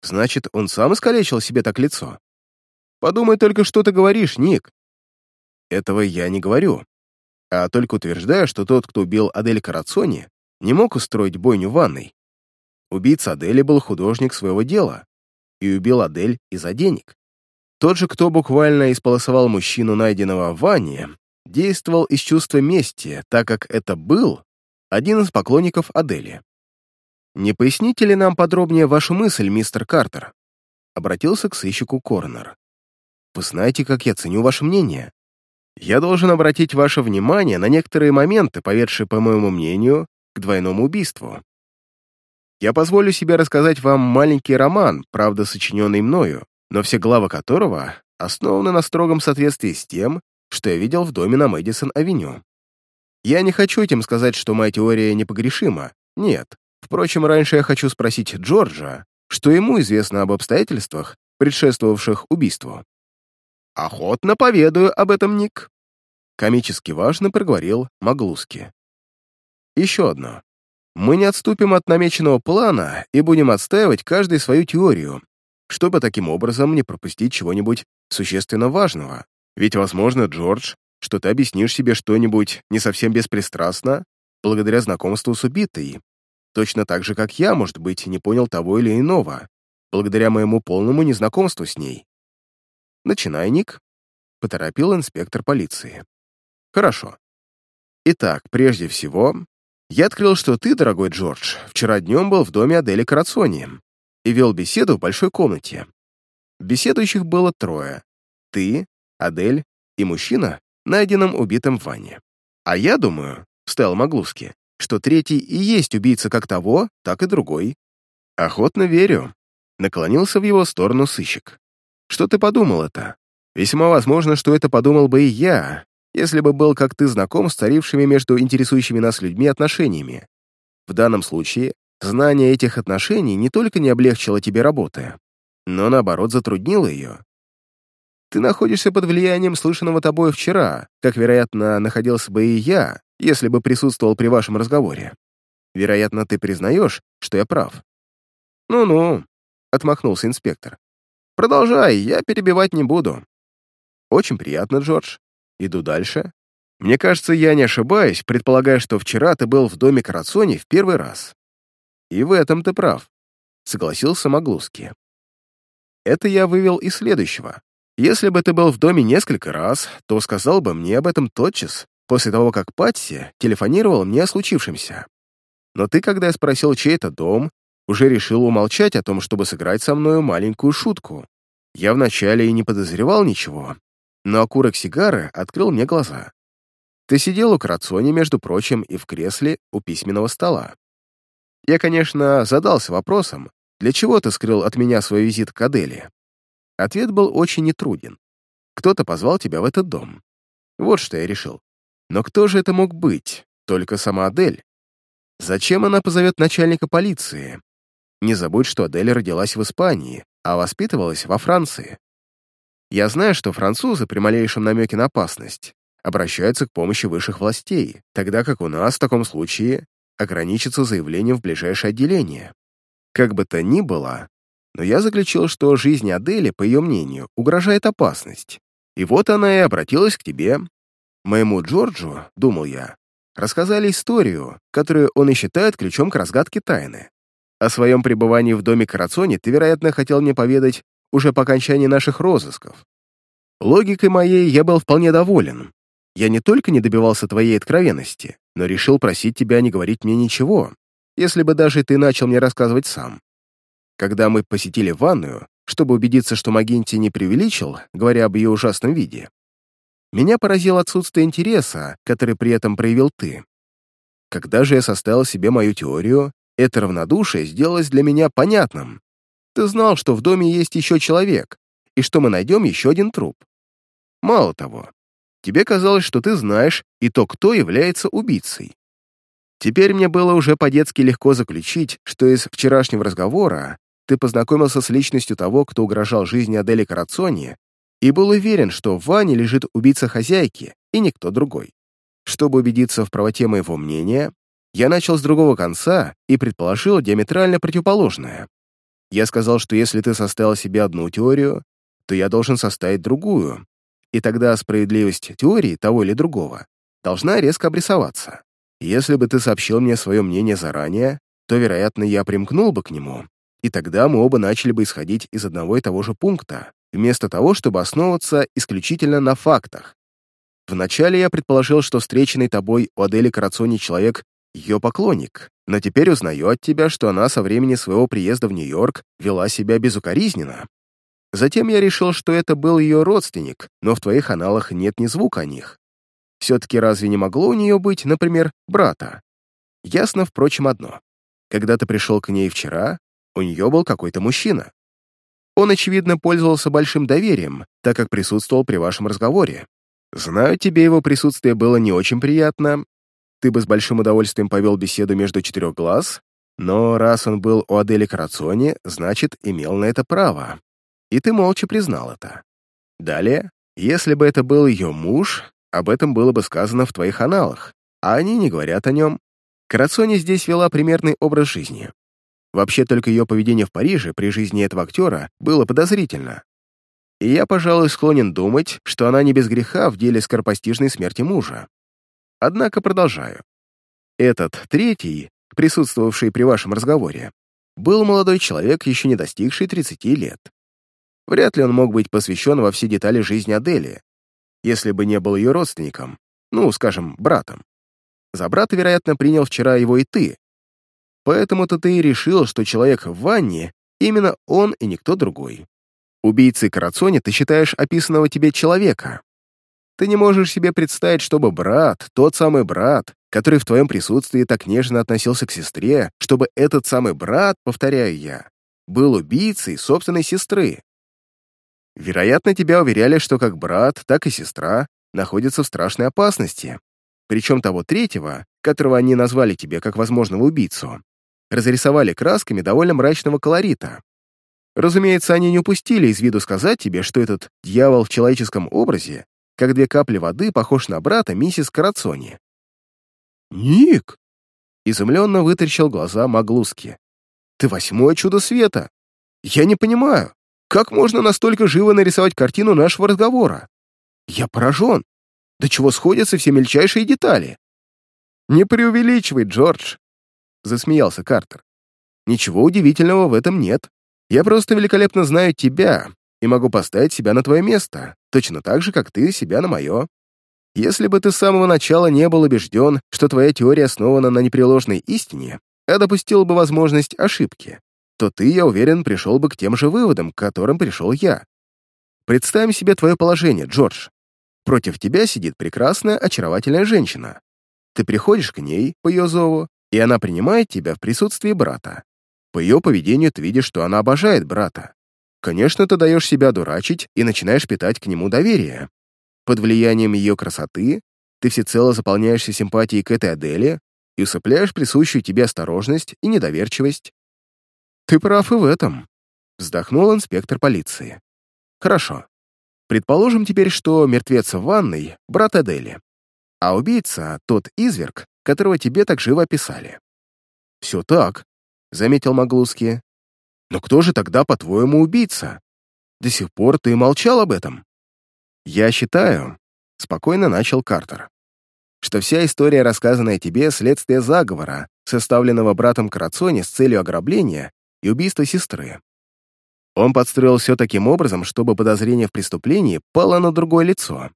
Значит, он сам искалечил себе так лицо. Подумай только, что ты говоришь, Ник. Этого я не говорю, а только утверждаю, что тот, кто убил Адель Карацони, не мог устроить бойню в ванной. Убийца Адели был художник своего дела и убил Адель из-за денег. Тот же, кто буквально исполосовал мужчину, найденного в ванне, действовал из чувства мести, так как это был один из поклонников Адели. «Не поясните ли нам подробнее вашу мысль, мистер Картер?» Обратился к сыщику Коронер. «Вы знаете, как я ценю ваше мнение. Я должен обратить ваше внимание на некоторые моменты, поведшие, по моему мнению, к двойному убийству. Я позволю себе рассказать вам маленький роман, правда, сочиненный мною, но все главы которого основаны на строгом соответствии с тем, что я видел в доме на Мэдисон-авеню. Я не хочу этим сказать, что моя теория непогрешима. Нет. Впрочем, раньше я хочу спросить Джорджа, что ему известно об обстоятельствах, предшествовавших убийству. «Охотно поведаю об этом, Ник», — комически важно проговорил Маглуски. «Еще одно. Мы не отступим от намеченного плана и будем отстаивать каждый свою теорию, чтобы таким образом не пропустить чего-нибудь существенно важного. Ведь, возможно, Джордж, что ты объяснишь себе что-нибудь не совсем беспристрастно, благодаря знакомству с убитой, точно так же, как я, может быть, не понял того или иного, благодаря моему полному незнакомству с ней. Начинай, Ник, — поторопил инспектор полиции. Хорошо. Итак, прежде всего, я открыл, что ты, дорогой Джордж, вчера днем был в доме Адели Карацони и вел беседу в большой комнате. Беседующих было трое. Ты, Адель и мужчина, найденным убитым в ванне. А я думаю, встал Маглуски, что третий и есть убийца как того, так и другой. «Охотно верю», — наклонился в его сторону сыщик. «Что ты подумал это? Весьма возможно, что это подумал бы и я, если бы был, как ты, знаком с царившими между интересующими нас людьми отношениями. В данном случае, знание этих отношений не только не облегчило тебе работы, но, наоборот, затруднило ее. Ты находишься под влиянием слышанного тобой вчера, как, вероятно, находился бы и я, если бы присутствовал при вашем разговоре. Вероятно, ты признаешь, что я прав. «Ну-ну», — отмахнулся инспектор. «Продолжай, я перебивать не буду». «Очень приятно, Джордж. Иду дальше. Мне кажется, я не ошибаюсь, предполагая, что вчера ты был в доме Карацони в первый раз. И в этом ты прав», — согласился Маглуски. Это я вывел из следующего. Если бы ты был в доме несколько раз, то сказал бы мне об этом тотчас, после того, как Патси телефонировал мне о случившемся. Но ты, когда я спросил, чей это дом, уже решил умолчать о том, чтобы сыграть со мною маленькую шутку. Я вначале и не подозревал ничего, но окурок сигары открыл мне глаза. Ты сидел у Крацони, между прочим, и в кресле у письменного стола. Я, конечно, задался вопросом, для чего ты скрыл от меня свой визит к Аделе? Ответ был очень нетруден. Кто-то позвал тебя в этот дом. Вот что я решил. Но кто же это мог быть? Только сама Адель. Зачем она позовет начальника полиции? Не забудь, что Адель родилась в Испании, а воспитывалась во Франции. Я знаю, что французы при малейшем намеке на опасность обращаются к помощи высших властей, тогда как у нас в таком случае ограничится заявлением в ближайшее отделение. Как бы то ни было, но я заключил, что жизни Адели, по ее мнению, угрожает опасность. И вот она и обратилась к тебе. Моему Джорджу, думал я, рассказали историю, которую он и считает ключом к разгадке тайны. О своем пребывании в доме Карацони ты, вероятно, хотел мне поведать уже по окончании наших розысков. Логикой моей я был вполне доволен. Я не только не добивался твоей откровенности, но решил просить тебя не говорить мне ничего, если бы даже ты начал мне рассказывать сам. Когда мы посетили ванную, чтобы убедиться, что Магенти не преувеличил, говоря об ее ужасном виде, меня поразило отсутствие интереса, который при этом проявил ты. Когда же я составил себе мою теорию, это равнодушие сделалось для меня понятным. Ты знал, что в доме есть еще человек, и что мы найдем еще один труп. Мало того, тебе казалось, что ты знаешь и то, кто является убийцей. Теперь мне было уже по-детски легко заключить, что из вчерашнего разговора ты познакомился с личностью того, кто угрожал жизни Адели Карацони, и был уверен, что в ванне лежит убийца хозяйки и никто другой. Чтобы убедиться в правоте моего мнения, я начал с другого конца и предположил диаметрально противоположное. Я сказал, что если ты составил себе одну теорию, то я должен составить другую, и тогда справедливость теории того или другого должна резко обрисоваться. Если бы ты сообщил мне свое мнение заранее, то, вероятно, я примкнул бы к нему, и тогда мы оба начали бы исходить из одного и того же пункта, вместо того, чтобы основываться исключительно на фактах. Вначале я предположил, что встреченный тобой у Адели Карацони человек ее поклонник, но теперь узнаю от тебя, что она со времени своего приезда в Нью-Йорк вела себя безукоризненно. Затем я решил, что это был ее родственник, но в твоих аналах нет ни звука о них. Все-таки разве не могло у нее быть, например, брата? Ясно, впрочем, одно. Когда ты пришел к ней вчера, у нее был какой-то мужчина. Он, очевидно, пользовался большим доверием, так как присутствовал при вашем разговоре. Знаю, тебе его присутствие было не очень приятно, ты бы с большим удовольствием повел беседу между четырех глаз, но раз он был у Адели Карацони, значит, имел на это право. И ты молча признал это. Далее, если бы это был ее муж, об этом было бы сказано в твоих аналах, а они не говорят о нем. Карацони здесь вела примерный образ жизни. Вообще, только ее поведение в Париже при жизни этого актера было подозрительно. И я, пожалуй, склонен думать, что она не без греха в деле скоропостижной смерти мужа. Однако продолжаю. Этот третий, присутствовавший при вашем разговоре, был молодой человек, еще не достигший 30 лет. Вряд ли он мог быть посвящен во все детали жизни Адели, если бы не был ее родственником, ну, скажем, братом. За брата, вероятно, принял вчера его и ты. Поэтому-то ты и решил, что человек в ванне именно он и никто другой. Убийцей Карацони ты считаешь описанного тебе человека, ты не можешь себе представить, чтобы брат, тот самый брат, который в твоем присутствии так нежно относился к сестре, чтобы этот самый брат, повторяю я, был убийцей собственной сестры. Вероятно, тебя уверяли, что как брат, так и сестра находятся в страшной опасности, причем того третьего, которого они назвали тебе как возможного убийцу, разрисовали красками довольно мрачного колорита. Разумеется, они не упустили из виду сказать тебе, что этот дьявол в человеческом образе, как две капли воды, похож на брата миссис Карацони. «Ник!» — изумленно вытаращил глаза Маглуски. «Ты восьмое чудо света! Я не понимаю, как можно настолько живо нарисовать картину нашего разговора? Я поражен. До чего сходятся все мельчайшие детали?» «Не преувеличивай, Джордж!» — засмеялся Картер. «Ничего удивительного в этом нет. Я просто великолепно знаю тебя и могу поставить себя на твое место, точно так же, как ты себя на мое. Если бы ты с самого начала не был убежден, что твоя теория основана на непреложной истине, а допустил бы возможность ошибки, то ты, я уверен, пришел бы к тем же выводам, к которым пришел я. Представим себе твое положение, Джордж. Против тебя сидит прекрасная, очаровательная женщина. Ты приходишь к ней по ее зову, и она принимает тебя в присутствии брата. По ее поведению ты видишь, что она обожает брата. Конечно, ты даешь себя дурачить и начинаешь питать к нему доверие. Под влиянием ее красоты ты всецело заполняешься симпатией к этой Аделе и усыпляешь присущую тебе осторожность и недоверчивость. Ты прав и в этом, вздохнул инспектор полиции. Хорошо. Предположим теперь, что мертвец в ванной — брат Адели, а убийца — тот изверг, которого тебе так живо описали. Все так, заметил Маглуски. «Но кто же тогда, по-твоему, убийца? До сих пор ты молчал об этом». «Я считаю», — спокойно начал Картер, «что вся история, рассказанная тебе, следствие заговора, составленного братом Карацони с целью ограбления и убийства сестры. Он подстроил все таким образом, чтобы подозрение в преступлении пало на другое лицо.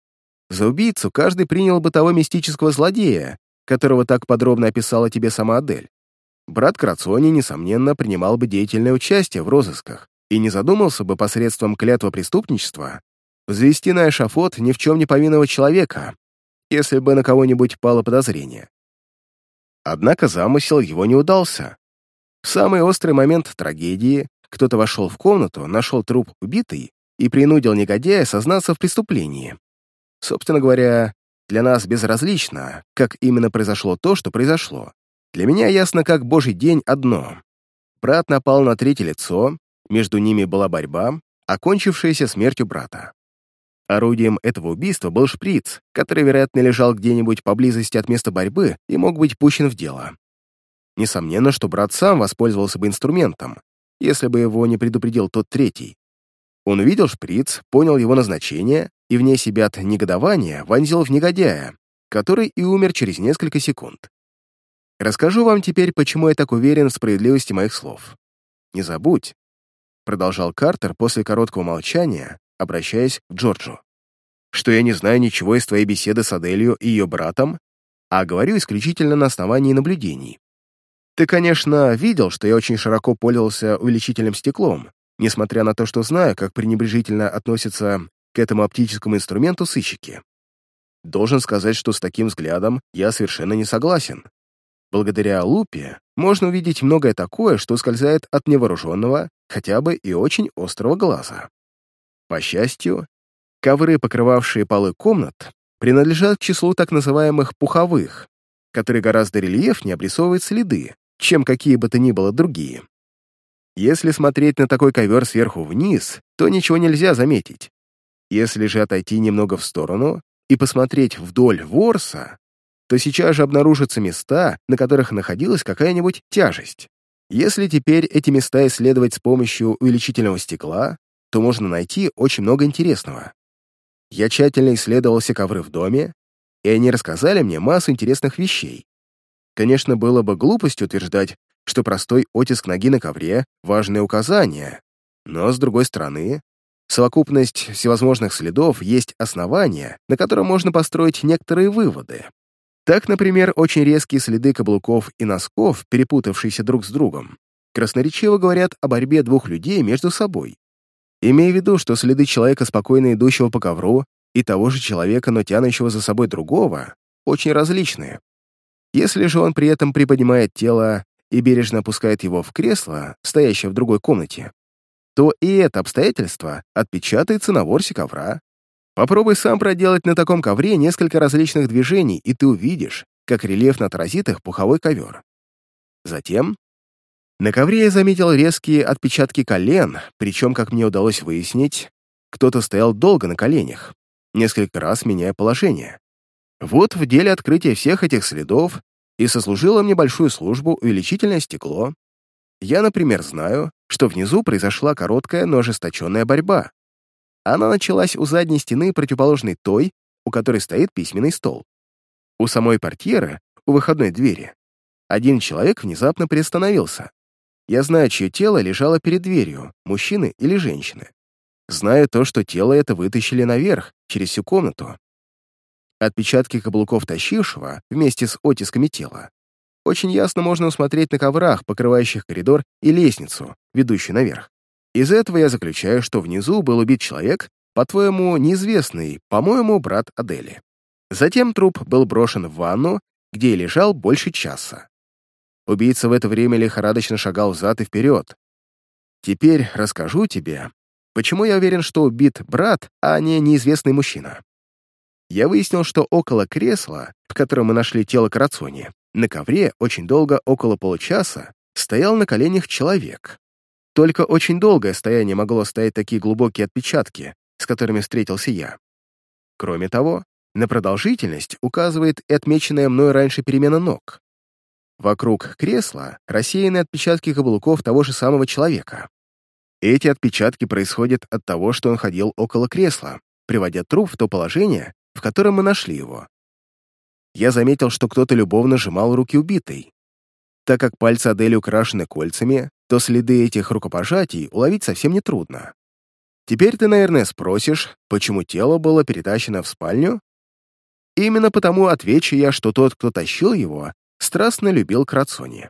За убийцу каждый принял бы того мистического злодея, которого так подробно описала тебе сама Адель брат Крацони, несомненно, принимал бы деятельное участие в розысках и не задумался бы посредством клятва преступничества взвести на эшафот ни в чем не повинного человека, если бы на кого-нибудь пало подозрение. Однако замысел его не удался. В самый острый момент трагедии кто-то вошел в комнату, нашел труп убитый и принудил негодяя сознаться в преступлении. Собственно говоря, для нас безразлично, как именно произошло то, что произошло. Для меня ясно как божий день одно. Брат напал на третье лицо, между ними была борьба, окончившаяся смертью брата. Орудием этого убийства был шприц, который, вероятно, лежал где-нибудь поблизости от места борьбы и мог быть пущен в дело. Несомненно, что брат сам воспользовался бы инструментом, если бы его не предупредил тот третий. Он увидел шприц, понял его назначение и вне себя от негодования вонзил в негодяя, который и умер через несколько секунд. Расскажу вам теперь, почему я так уверен в справедливости моих слов. Не забудь, продолжал Картер после короткого молчания, обращаясь к Джорджу, что я не знаю ничего из твоей беседы с Аделью и ее братом, а говорю исключительно на основании наблюдений. Ты, конечно, видел, что я очень широко пользовался увеличительным стеклом, несмотря на то, что знаю, как пренебрежительно относятся к этому оптическому инструменту сыщики. Должен сказать, что с таким взглядом я совершенно не согласен. Благодаря лупе можно увидеть многое такое, что скользает от невооруженного, хотя бы и очень острого глаза. По счастью, ковры, покрывавшие полы комнат, принадлежат к числу так называемых пуховых, которые гораздо рельефнее обрисовывают следы, чем какие бы то ни было другие. Если смотреть на такой ковер сверху вниз, то ничего нельзя заметить. Если же отойти немного в сторону и посмотреть вдоль ворса, то сейчас же обнаружатся места, на которых находилась какая-нибудь тяжесть. Если теперь эти места исследовать с помощью увеличительного стекла, то можно найти очень много интересного. Я тщательно исследовал все ковры в доме, и они рассказали мне массу интересных вещей. Конечно, было бы глупостью утверждать, что простой оттиск ноги на ковре — важное указание, но, с другой стороны, совокупность всевозможных следов есть основание, на котором можно построить некоторые выводы. Так, например, очень резкие следы каблуков и носков, перепутавшиеся друг с другом, красноречиво говорят о борьбе двух людей между собой. Имея в виду, что следы человека, спокойно идущего по ковру, и того же человека, но тянущего за собой другого, очень различные. Если же он при этом приподнимает тело и бережно опускает его в кресло, стоящее в другой комнате, то и это обстоятельство отпечатается на ворсе ковра. Попробуй сам проделать на таком ковре несколько различных движений, и ты увидишь, как рельефно отразит их пуховой ковер. Затем на ковре я заметил резкие отпечатки колен, причем, как мне удалось выяснить, кто-то стоял долго на коленях, несколько раз меняя положение. Вот в деле открытия всех этих следов и сослужило мне большую службу увеличительное стекло. Я, например, знаю, что внизу произошла короткая, но ожесточенная борьба. Она началась у задней стены, противоположной той, у которой стоит письменный стол. У самой портьеры, у выходной двери, один человек внезапно приостановился. Я знаю, чье тело лежало перед дверью, мужчины или женщины. Знаю то, что тело это вытащили наверх, через всю комнату. Отпечатки каблуков тащившего, вместе с оттисками тела, очень ясно можно усмотреть на коврах, покрывающих коридор и лестницу, ведущую наверх. Из этого я заключаю, что внизу был убит человек, по-твоему, неизвестный, по-моему, брат Адели. Затем труп был брошен в ванну, где и лежал больше часа. Убийца в это время лихорадочно шагал взад и вперед. Теперь расскажу тебе, почему я уверен, что убит брат, а не неизвестный мужчина. Я выяснил, что около кресла, в котором мы нашли тело Карацони, на ковре очень долго, около получаса, стоял на коленях человек. Только очень долгое стояние могло оставить такие глубокие отпечатки, с которыми встретился я. Кроме того, на продолжительность указывает и отмеченная мной раньше перемена ног. Вокруг кресла рассеяны отпечатки каблуков того же самого человека. Эти отпечатки происходят от того, что он ходил около кресла, приводя труп в то положение, в котором мы нашли его. Я заметил, что кто-то любовно сжимал руки убитой. Так как пальцы Адели украшены кольцами, то следы этих рукопожатий уловить совсем нетрудно. Теперь ты, наверное, спросишь, почему тело было перетащено в спальню? Именно потому отвечу я, что тот, кто тащил его, страстно любил Крацони.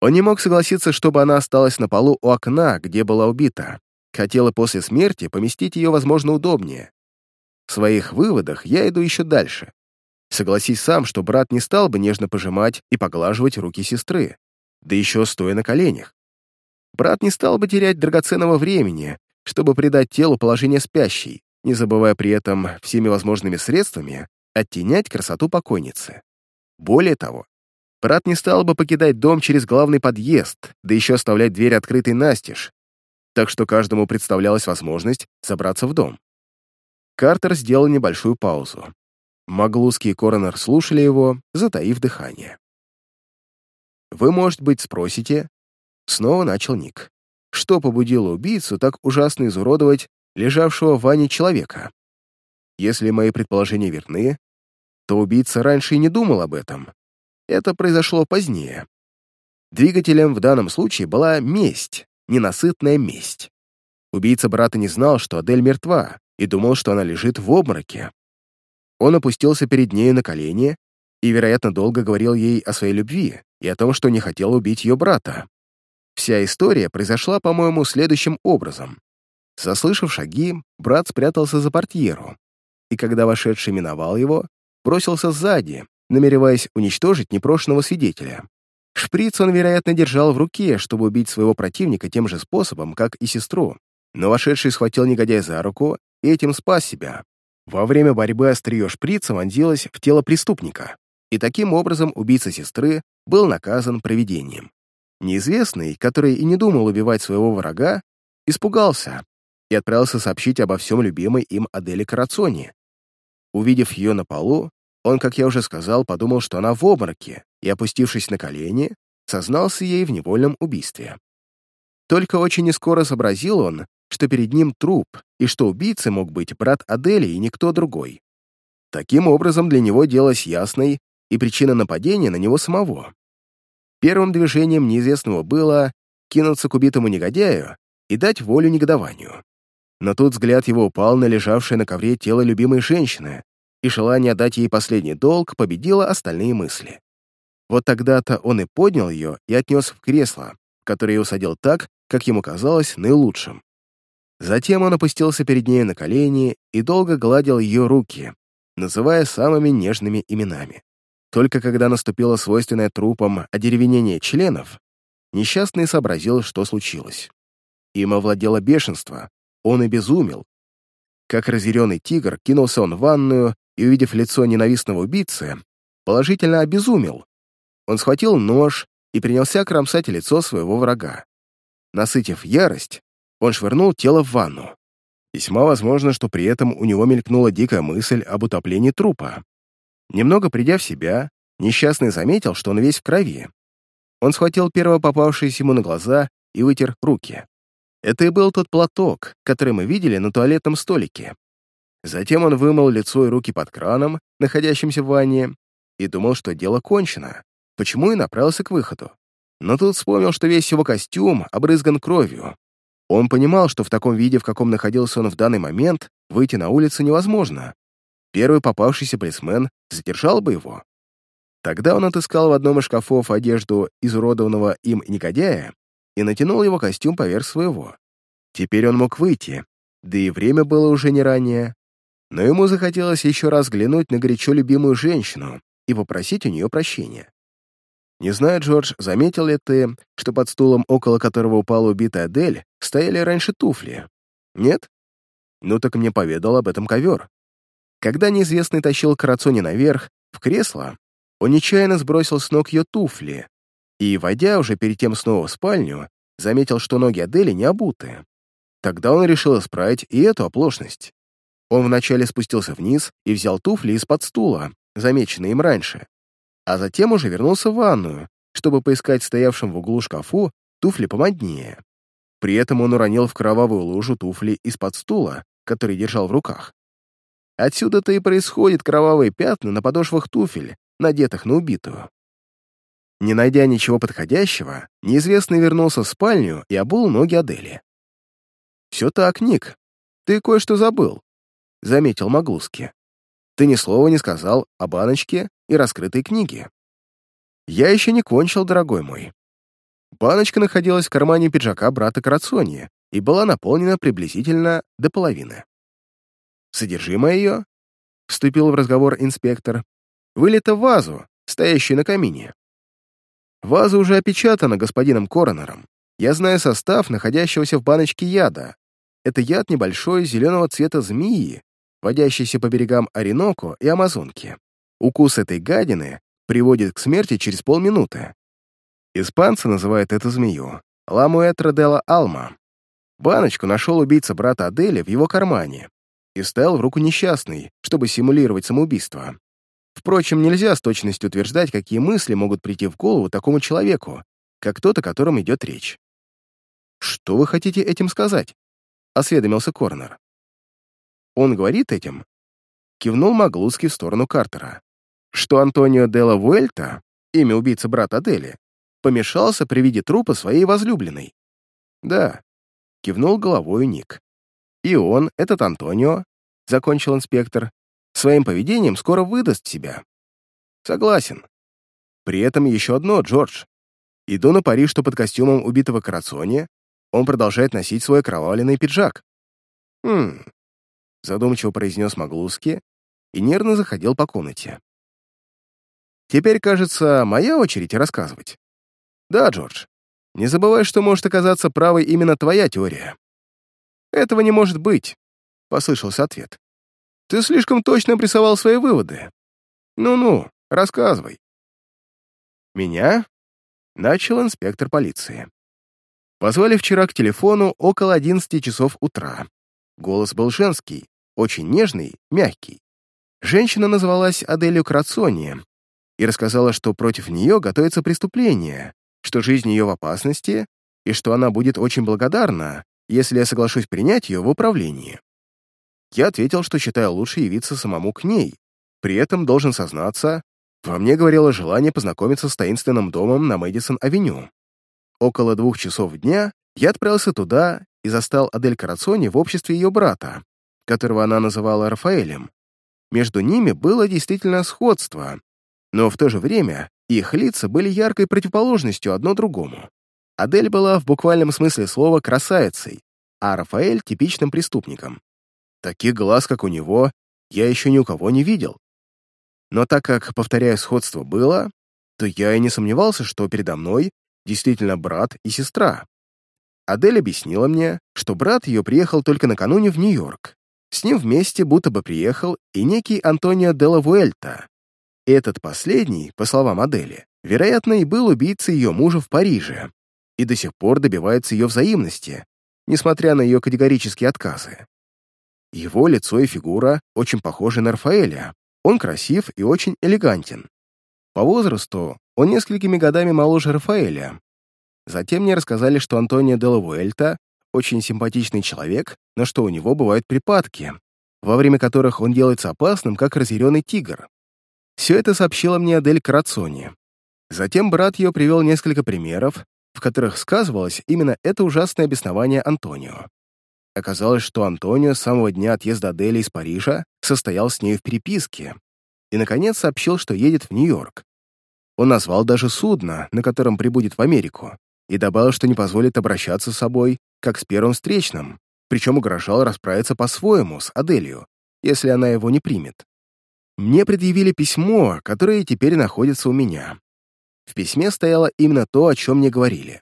Он не мог согласиться, чтобы она осталась на полу у окна, где была убита. Хотел после смерти поместить ее, возможно, удобнее. В своих выводах я иду еще дальше. Согласись сам, что брат не стал бы нежно пожимать и поглаживать руки сестры, да еще стоя на коленях. Брат не стал бы терять драгоценного времени, чтобы придать телу положение спящей, не забывая при этом всеми возможными средствами оттенять красоту покойницы. Более того, Брат не стал бы покидать дом через главный подъезд, да еще оставлять дверь открытой настежь, так что каждому представлялась возможность забраться в дом. Картер сделал небольшую паузу. Маглузский и Коронер слушали его, затаив дыхание. «Вы, может быть, спросите?» Снова начал Ник. «Что побудило убийцу так ужасно изуродовать лежавшего в ванне человека? Если мои предположения верны, то убийца раньше и не думал об этом, это произошло позднее. Двигателем в данном случае была месть, ненасытная месть. Убийца брата не знал, что Адель мертва, и думал, что она лежит в обмороке. Он опустился перед нею на колени и, вероятно, долго говорил ей о своей любви и о том, что не хотел убить ее брата. Вся история произошла, по-моему, следующим образом. Заслышав шаги, брат спрятался за портьеру, и когда вошедший миновал его, бросился сзади, намереваясь уничтожить непрошенного свидетеля. Шприц он, вероятно, держал в руке, чтобы убить своего противника тем же способом, как и сестру. Но вошедший схватил негодяя за руку и этим спас себя. Во время борьбы острие шприца вонзилось в тело преступника, и таким образом убийца сестры был наказан провидением. Неизвестный, который и не думал убивать своего врага, испугался и отправился сообщить обо всем любимой им Аделе Карацоне. Увидев ее на полу, он, как я уже сказал, подумал, что она в обмороке, и, опустившись на колени, сознался ей в невольном убийстве. Только очень нескоро сообразил он, что перед ним труп, и что убийцей мог быть брат Адели и никто другой. Таким образом, для него делалась ясной и причина нападения на него самого. Первым движением неизвестного было кинуться к убитому негодяю и дать волю негодованию. Но тут взгляд его упал на лежавшее на ковре тело любимой женщины, и желание дать ей последний долг победило остальные мысли. Вот тогда-то он и поднял ее и отнес в кресло, которое усадил так, как ему казалось, наилучшим. Затем он опустился перед ней на колени и долго гладил ее руки, называя самыми нежными именами. Только когда наступило свойственное трупам одеревенение членов, несчастный сообразил, что случилось. Им овладело бешенство, он и безумел. Как разъяренный тигр, кинулся он в ванную и, увидев лицо ненавистного убийцы, положительно обезумел. Он схватил нож и принялся кромсать лицо своего врага. Насытив ярость, он швырнул тело в ванну. Весьма возможно, что при этом у него мелькнула дикая мысль об утоплении трупа. Немного придя в себя, несчастный заметил, что он весь в крови. Он схватил первое попавшееся ему на глаза и вытер руки. Это и был тот платок, который мы видели на туалетном столике. Затем он вымыл лицо и руки под краном, находящимся в ванне, и думал, что дело кончено, почему и направился к выходу. Но тут вспомнил, что весь его костюм обрызган кровью. Он понимал, что в таком виде, в каком находился он в данный момент, выйти на улицу невозможно. Первый попавшийся полисмен задержал бы его. Тогда он отыскал в одном из шкафов одежду изуродованного им негодяя и натянул его костюм поверх своего. Теперь он мог выйти, да и время было уже не ранее. Но ему захотелось еще раз взглянуть на горячо любимую женщину и попросить у нее прощения. Не знаю, Джордж, заметил ли ты, что под стулом, около которого упала убитая Адель, стояли раньше туфли? Нет? Ну так мне поведал об этом ковер. Когда неизвестный тащил Карацони наверх, в кресло, он нечаянно сбросил с ног ее туфли, и, войдя уже перед тем снова в спальню, заметил, что ноги Адели не обуты. Тогда он решил исправить и эту оплошность. Он вначале спустился вниз и взял туфли из-под стула, замеченные им раньше, а затем уже вернулся в ванную, чтобы поискать в стоявшем в углу шкафу туфли помоднее. При этом он уронил в кровавую лужу туфли из-под стула, который держал в руках. Отсюда-то и происходят кровавые пятна на подошвах туфель, надетых на убитую. Не найдя ничего подходящего, неизвестный вернулся в спальню и обул ноги Адели. «Все так, Ник. Ты кое-что забыл», — заметил Маглуски. «Ты ни слова не сказал о баночке и раскрытой книге». «Я еще не кончил, дорогой мой». Баночка находилась в кармане пиджака брата Карацони и была наполнена приблизительно до половины. Содержимое ее, вступил в разговор инспектор, вылито в вазу, стоящую на камине. Ваза уже опечатана господином коронером. Я знаю состав находящегося в баночке яда. Это яд небольшой зеленого цвета змеи, водящейся по берегам Ореноко и Амазонки. Укус этой гадины приводит к смерти через полминуты. Испанцы называют эту змею Ламуэтро делла Алма. Баночку нашел убийца брата Адели в его кармане и вставил в руку несчастный, чтобы симулировать самоубийство. Впрочем, нельзя с точностью утверждать, какие мысли могут прийти в голову такому человеку, как тот, о котором идет речь. «Что вы хотите этим сказать?» — осведомился Корнер. «Он говорит этим?» — кивнул Маглуски в сторону Картера. «Что Антонио де ла Вуэльта, имя убийцы брата Адели, помешался при виде трупа своей возлюбленной?» «Да», — кивнул головой Ник. «И он, этот Антонио», — закончил инспектор, своим поведением скоро выдаст себя. Согласен. При этом еще одно, Джордж. Иду на пари, что под костюмом убитого Карацони он продолжает носить свой кровавленный пиджак. «Хм...» — задумчиво произнес Маглуски и нервно заходил по комнате. «Теперь, кажется, моя очередь рассказывать. Да, Джордж, не забывай, что может оказаться правой именно твоя теория». «Этого не может быть», — послышался ответ. Ты слишком точно обрисовал свои выводы. Ну-ну, рассказывай. Меня начал инспектор полиции. Позвали вчера к телефону около 11 часов утра. Голос был женский, очень нежный, мягкий. Женщина называлась Аделью Крацони и рассказала, что против нее готовится преступление, что жизнь ее в опасности и что она будет очень благодарна, если я соглашусь принять ее в управлении. Я ответил, что считаю лучше явиться самому к ней. При этом должен сознаться, во мне говорило желание познакомиться с таинственным домом на Мэдисон-авеню. Около двух часов дня я отправился туда и застал Адель Карацони в обществе ее брата, которого она называла Рафаэлем. Между ними было действительно сходство, но в то же время их лица были яркой противоположностью одно другому. Адель была в буквальном смысле слова красавицей, а Рафаэль — типичным преступником. Таких глаз, как у него, я еще ни у кого не видел. Но так как, повторяю, сходство было, то я и не сомневался, что передо мной действительно брат и сестра. Адель объяснила мне, что брат ее приехал только накануне в Нью-Йорк. С ним вместе будто бы приехал и некий Антонио Делла Вуэльта. Этот последний, по словам Адели, вероятно, и был убийцей ее мужа в Париже и до сих пор добивается ее взаимности, несмотря на ее категорические отказы. Его лицо и фигура очень похожи на Рафаэля. Он красив и очень элегантен. По возрасту он несколькими годами моложе Рафаэля. Затем мне рассказали, что Антонио де очень симпатичный человек, но что у него бывают припадки, во время которых он делается опасным, как разъяренный тигр. Все это сообщила мне Адель Карацони. Затем брат ее привел несколько примеров, в которых сказывалось именно это ужасное обеснование Антонио. Оказалось, что Антонио с самого дня отъезда Адели из Парижа состоял с ней в переписке и, наконец, сообщил, что едет в Нью-Йорк. Он назвал даже судно, на котором прибудет в Америку, и добавил, что не позволит обращаться с собой, как с первым встречным, причем угрожал расправиться по-своему с Аделью, если она его не примет. Мне предъявили письмо, которое теперь находится у меня. В письме стояло именно то, о чем мне говорили.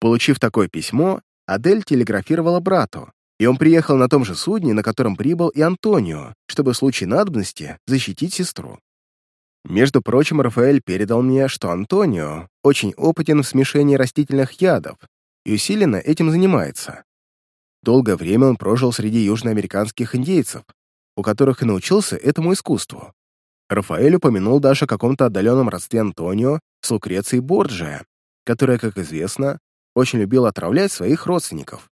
Получив такое письмо, Адель телеграфировала брату, и он приехал на том же судне, на котором прибыл и Антонио, чтобы в случае надобности защитить сестру. Между прочим, Рафаэль передал мне, что Антонио очень опытен в смешении растительных ядов и усиленно этим занимается. Долгое время он прожил среди южноамериканских индейцев, у которых и научился этому искусству. Рафаэль упомянул даже о каком-то отдаленном родстве Антонио с Лукрецией Борджия, которая, как известно, очень любила отравлять своих родственников.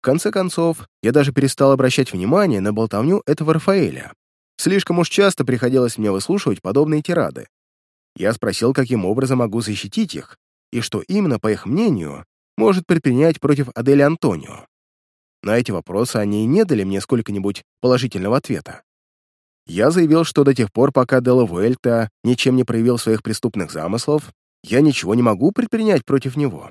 В конце концов, я даже перестал обращать внимание на болтовню этого Рафаэля. Слишком уж часто приходилось мне выслушивать подобные тирады. Я спросил, каким образом могу защитить их, и что именно, по их мнению, может предпринять против Адели Антонио. На эти вопросы они не дали мне сколько-нибудь положительного ответа. Я заявил, что до тех пор, пока Делла Вуэльта ничем не проявил своих преступных замыслов, я ничего не могу предпринять против него,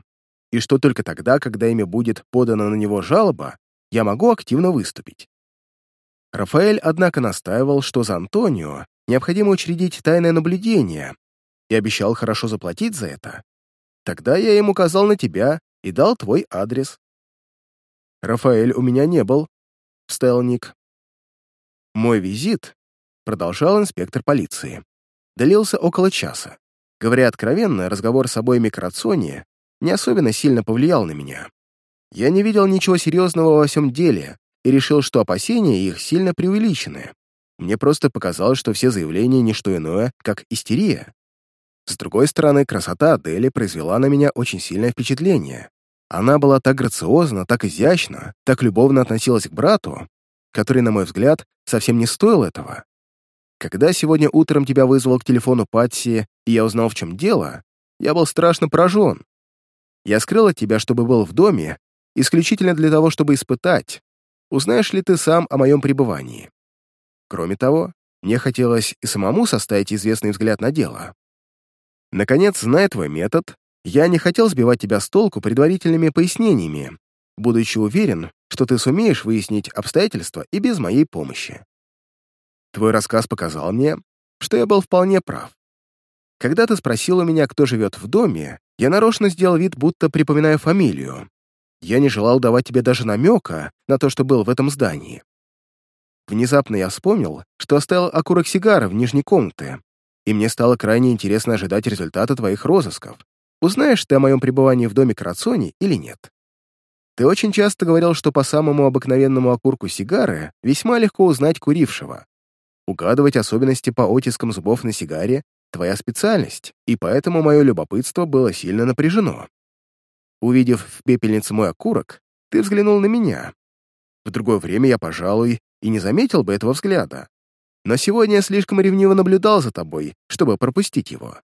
и что только тогда, когда ими будет подана на него жалоба, я могу активно выступить. Рафаэль, однако, настаивал, что за Антонио необходимо учредить тайное наблюдение и обещал хорошо заплатить за это. Тогда я ему указал на тебя и дал твой адрес. «Рафаэль у меня не был», — вставил Ник. Мой визит продолжал инспектор полиции. Длился около часа. Говоря откровенно, разговор с обоими Крацони не особенно сильно повлиял на меня. Я не видел ничего серьезного во всем деле и решил, что опасения их сильно преувеличены. Мне просто показалось, что все заявления — не что иное, как истерия. С другой стороны, красота Адели произвела на меня очень сильное впечатление. Она была так грациозна, так изящна, так любовно относилась к брату, который, на мой взгляд, совсем не стоил этого. Когда сегодня утром тебя вызвал к телефону Патси, и я узнал, в чем дело, я был страшно поражен. Я скрыл от тебя, чтобы был в доме, исключительно для того, чтобы испытать, узнаешь ли ты сам о моем пребывании. Кроме того, мне хотелось и самому составить известный взгляд на дело. Наконец, зная твой метод, я не хотел сбивать тебя с толку предварительными пояснениями, будучи уверен, что ты сумеешь выяснить обстоятельства и без моей помощи. Твой рассказ показал мне, что я был вполне прав. Когда ты спросил у меня, кто живет в доме, я нарочно сделал вид, будто припоминаю фамилию. Я не желал давать тебе даже намека на то, что был в этом здании. Внезапно я вспомнил, что оставил окурок сигары в нижней комнате, и мне стало крайне интересно ожидать результата твоих розысков. Узнаешь ты о моем пребывании в доме Карацони или нет? Ты очень часто говорил, что по самому обыкновенному окурку сигары весьма легко узнать курившего. Угадывать особенности по оттискам зубов на сигаре — твоя специальность, и поэтому мое любопытство было сильно напряжено. Увидев в пепельнице мой окурок, ты взглянул на меня. В другое время я, пожалуй, и не заметил бы этого взгляда. Но сегодня я слишком ревниво наблюдал за тобой, чтобы пропустить его.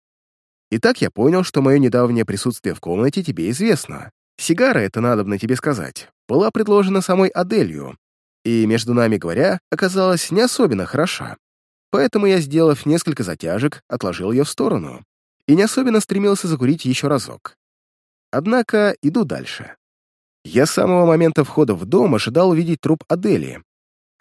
И так я понял, что мое недавнее присутствие в комнате тебе известно. Сигара, это надо на тебе сказать, была предложена самой Аделью, и, между нами говоря, оказалась не особенно хороша. Поэтому я, сделав несколько затяжек, отложил ее в сторону и не особенно стремился закурить еще разок. Однако иду дальше. Я с самого момента входа в дом ожидал увидеть труп Адели.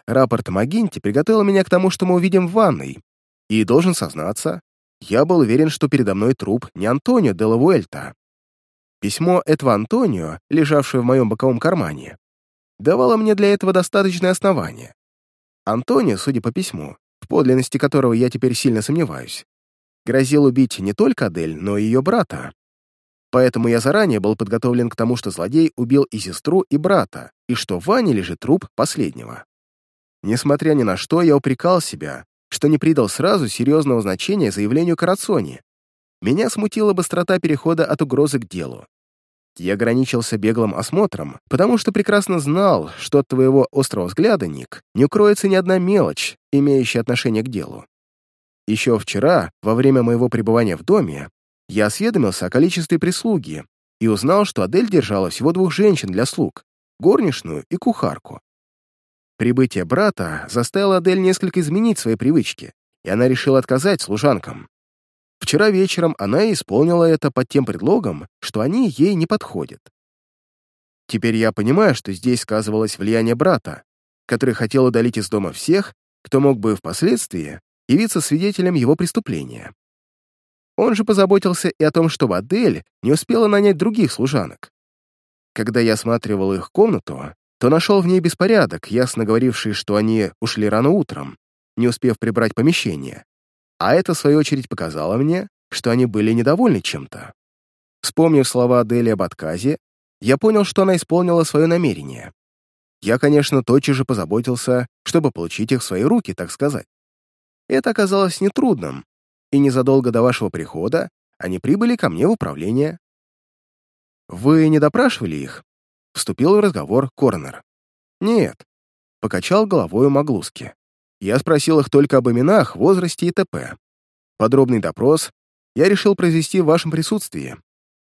Рапорт Магинти приготовил меня к тому, что мы увидим в ванной, И должен сознаться, я был уверен, что передо мной труп не Антонио де Лавуэльта. Письмо этого Антонио, лежавшее в моем боковом кармане, давало мне для этого достаточное основание. Антонио, судя по письму, подлинности которого я теперь сильно сомневаюсь, грозил убить не только Адель, но и ее брата. Поэтому я заранее был подготовлен к тому, что злодей убил и сестру, и брата, и что в ванне лежит труп последнего. Несмотря ни на что, я упрекал себя, что не придал сразу серьезного значения заявлению Карацони. Меня смутила быстрота перехода от угрозы к делу. Я ограничился беглым осмотром, потому что прекрасно знал, что от твоего острого взгляда, Ник, не укроется ни одна мелочь, имеющая отношение к делу. Еще вчера, во время моего пребывания в доме, я осведомился о количестве прислуги и узнал, что Адель держала всего двух женщин для слуг — горничную и кухарку. Прибытие брата заставило Адель несколько изменить свои привычки, и она решила отказать служанкам. Вчера вечером она исполнила это под тем предлогом, что они ей не подходят. Теперь я понимаю, что здесь сказывалось влияние брата, который хотел удалить из дома всех, кто мог бы впоследствии явиться свидетелем его преступления. Он же позаботился и о том, чтобы Адель не успела нанять других служанок. Когда я осматривал их комнату, то нашел в ней беспорядок, ясно говоривший, что они ушли рано утром, не успев прибрать помещение. А это, в свою очередь, показало мне, что они были недовольны чем-то. Вспомнив слова Адели об отказе, я понял, что она исполнила свое намерение. Я, конечно, тотчас же позаботился, чтобы получить их в свои руки, так сказать. Это оказалось нетрудным, и незадолго до вашего прихода они прибыли ко мне в управление. Вы не допрашивали их? Вступил в разговор Корнер. Нет. Покачал головой Маглуски. Я спросил их только об именах, возрасте и т.п. Подробный допрос я решил произвести в вашем присутствии.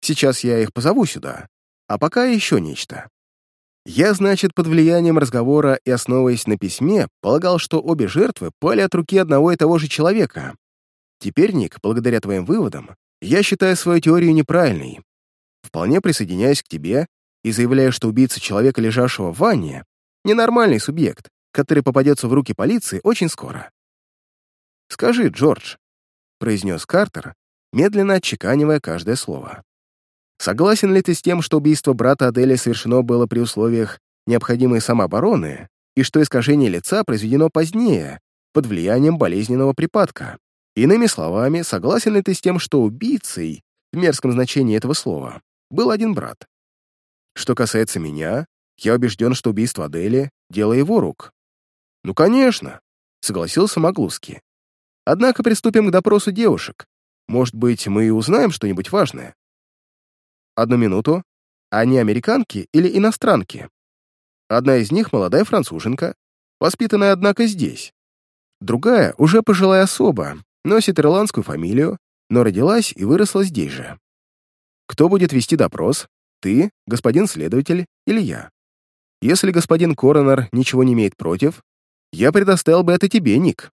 Сейчас я их позову сюда. А пока еще нечто. Я, значит, под влиянием разговора и основываясь на письме, полагал, что обе жертвы пали от руки одного и того же человека, Теперь, Ник, благодаря твоим выводам, я считаю свою теорию неправильной. Вполне присоединяюсь к тебе и заявляю, что убийца человека, лежавшего в ванне, ненормальный субъект, который попадется в руки полиции очень скоро. «Скажи, Джордж», — произнес Картер, медленно отчеканивая каждое слово. «Согласен ли ты с тем, что убийство брата Адели совершено было при условиях необходимой самообороны и что искажение лица произведено позднее, под влиянием болезненного припадка?» Иными словами, согласен ли ты с тем, что убийцей, в мерзком значении этого слова, был один брат? Что касается меня, я убежден, что убийство Адели — дело его рук. Ну, конечно, согласился Маглуски. Однако приступим к допросу девушек. Может быть, мы и узнаем что-нибудь важное. Одну минуту. Они американки или иностранки? Одна из них молодая француженка, воспитанная, однако, здесь. Другая — уже пожилая особа, носит ирландскую фамилию, но родилась и выросла здесь же. Кто будет вести допрос? Ты, господин следователь или я? Если господин коронер ничего не имеет против, я предоставил бы это тебе, Ник.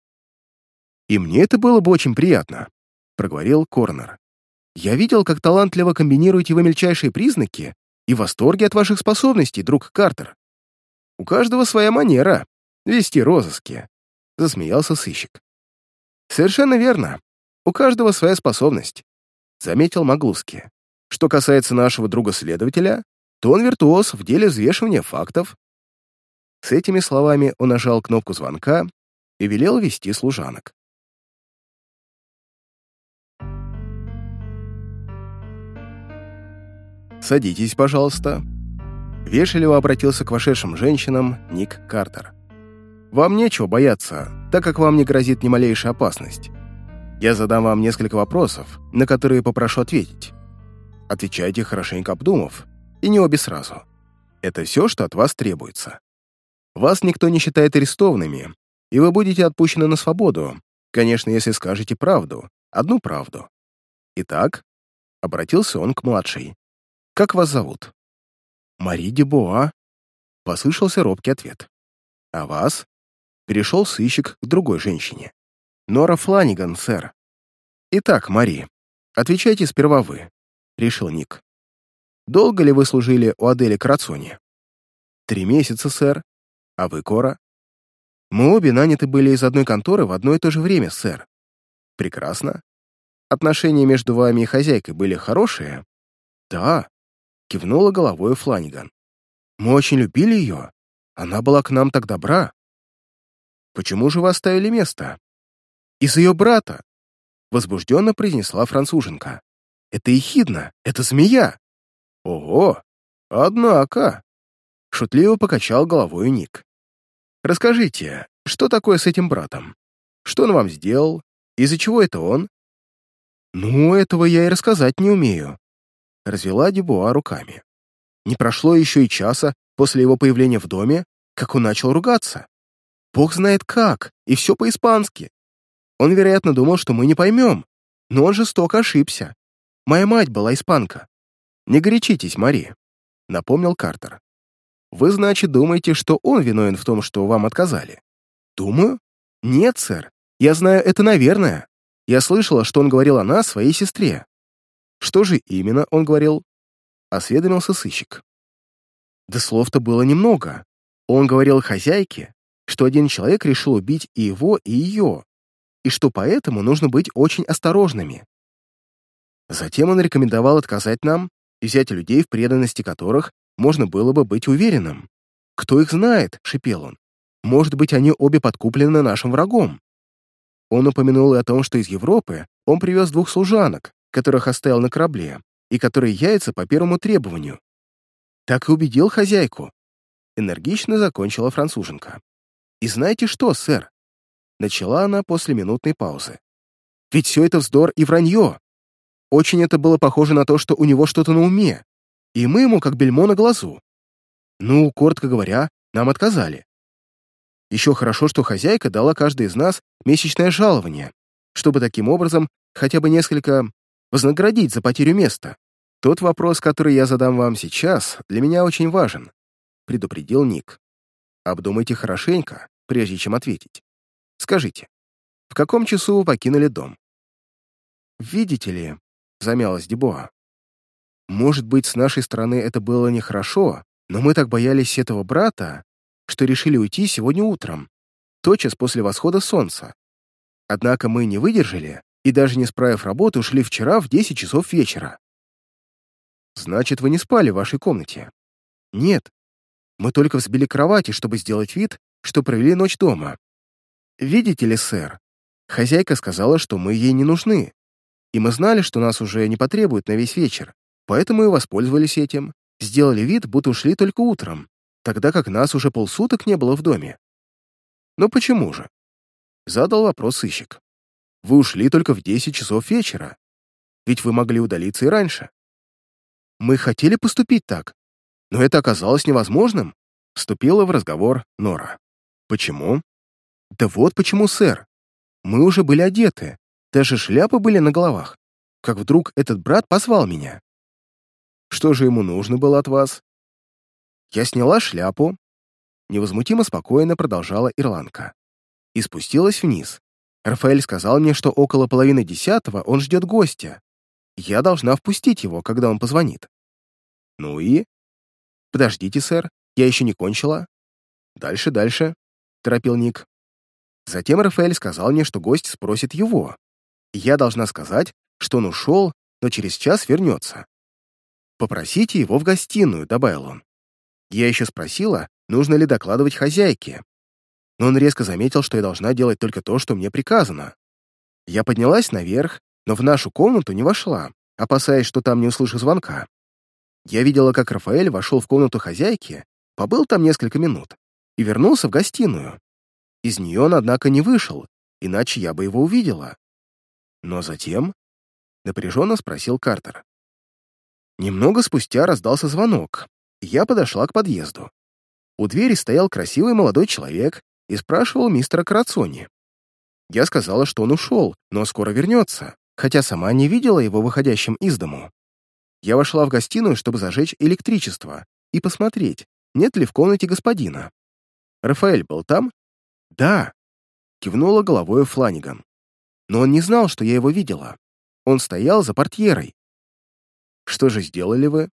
И мне это было бы очень приятно, проговорил коронер. Я видел, как талантливо комбинируете вы мельчайшие признаки и в восторге от ваших способностей, друг Картер. У каждого своя манера вести розыски, засмеялся сыщик. «Совершенно верно. У каждого своя способность», — заметил Маглуски. «Что касается нашего друга-следователя, то он виртуоз в деле взвешивания фактов». С этими словами он нажал кнопку звонка и велел вести служанок. «Садитесь, пожалуйста», — вежливо обратился к вошедшим женщинам Ник Картер. Вам нечего бояться, так как вам не грозит ни малейшая опасность. Я задам вам несколько вопросов, на которые попрошу ответить. Отвечайте хорошенько обдумав, и не обе сразу. Это все, что от вас требуется. Вас никто не считает арестованными, и вы будете отпущены на свободу, конечно, если скажете правду, одну правду. Итак, обратился он к младшей. «Как вас зовут?» «Мари Дебуа», — послышался робкий ответ. «А вас?» перешел сыщик к другой женщине. «Нора Фланиган, сэр». «Итак, Мари, отвечайте сперва вы», — решил Ник. «Долго ли вы служили у Адели Карацони?» «Три месяца, сэр. А вы, Кора?» «Мы обе наняты были из одной конторы в одно и то же время, сэр. Прекрасно. Отношения между вами и хозяйкой были хорошие? Да, кивнула головой Фланиган. Мы очень любили ее. Она была к нам так добра. Почему же вы оставили место? Из ее брата, возбужденно произнесла француженка. Это ехидна, это змея. Ого, однако. Шутливо покачал головой Ник. Расскажите, что такое с этим братом? Что он вам сделал? Из-за чего это он? Ну, этого я и рассказать не умею. Развела Дебуа руками. Не прошло еще и часа после его появления в доме, как он начал ругаться. Бог знает как, и все по-испански. Он, вероятно, думал, что мы не поймем, но он жестоко ошибся. Моя мать была испанка. Не горячитесь, Мари, напомнил Картер. Вы, значит, думаете, что он виновен в том, что вам отказали? Думаю? Нет, сэр. Я знаю это, наверное. Я слышала, что он говорил о нас, своей сестре. Что же именно он говорил? Осведомился сыщик. Да слов-то было немного. Он говорил хозяйке, что один человек решил убить и его, и ее, и что поэтому нужно быть очень осторожными. Затем он рекомендовал отказать нам и взять людей, в преданности которых можно было бы быть уверенным. «Кто их знает?» — шипел он. «Может быть, они обе подкуплены нашим врагом». Он упомянул и о том, что из Европы он привез двух служанок, которых оставил на корабле, и которые яйца по первому требованию. Так и убедил хозяйку. Энергично закончила француженка. «И знаете что, сэр?» Начала она после минутной паузы. «Ведь все это вздор и вранье. Очень это было похоже на то, что у него что-то на уме, и мы ему как бельмо на глазу. Ну, коротко говоря, нам отказали. Еще хорошо, что хозяйка дала каждой из нас месячное жалование, чтобы таким образом хотя бы несколько вознаградить за потерю места. Тот вопрос, который я задам вам сейчас, для меня очень важен, предупредил Ник. Обдумайте хорошенько, прежде чем ответить. Скажите, в каком часу вы покинули дом? Видите ли, замялась Дебоа. Может быть, с нашей стороны это было нехорошо, но мы так боялись этого брата, что решили уйти сегодня утром, тотчас после восхода солнца. Однако мы не выдержали и, даже не справив работу, ушли вчера в 10 часов вечера. Значит, вы не спали в вашей комнате? Нет. Мы только взбили кровати, чтобы сделать вид, что провели ночь дома. Видите ли, сэр, хозяйка сказала, что мы ей не нужны, и мы знали, что нас уже не потребуют на весь вечер, Поэтому и воспользовались этим. Сделали вид, будто ушли только утром, тогда как нас уже полсуток не было в доме. Но почему же? Задал вопрос сыщик. Вы ушли только в 10 часов вечера. Ведь вы могли удалиться и раньше. Мы хотели поступить так, но это оказалось невозможным, вступила в разговор Нора. Почему? Да вот почему, сэр. Мы уже были одеты, даже шляпы были на головах, как вдруг этот брат позвал меня. Что же ему нужно было от вас? Я сняла шляпу, невозмутимо спокойно продолжала ирландка, и спустилась вниз. Рафаэль сказал мне, что около половины десятого он ждет гостя. Я должна впустить его, когда он позвонит. Ну и? Подождите, сэр, я еще не кончила. Дальше, дальше, торопил Ник. Затем Рафаэль сказал мне, что гость спросит его. Я должна сказать, что он ушел, но через час вернется. «Попросите его в гостиную», — добавил он. Я еще спросила, нужно ли докладывать хозяйке. Но он резко заметил, что я должна делать только то, что мне приказано. Я поднялась наверх, но в нашу комнату не вошла, опасаясь, что там не услышу звонка. Я видела, как Рафаэль вошел в комнату хозяйки, побыл там несколько минут и вернулся в гостиную. Из нее он, однако, не вышел, иначе я бы его увидела. Но затем напряженно спросил Картер. Немного спустя раздался звонок, я подошла к подъезду. У двери стоял красивый молодой человек и спрашивал мистера Карацони. Я сказала, что он ушел, но скоро вернется, хотя сама не видела его выходящим из дому. Я вошла в гостиную, чтобы зажечь электричество и посмотреть, нет ли в комнате господина. Рафаэль был там? Да, кивнула головой Фланиган. Но он не знал, что я его видела. Он стоял за портьерой, что же сделали вы?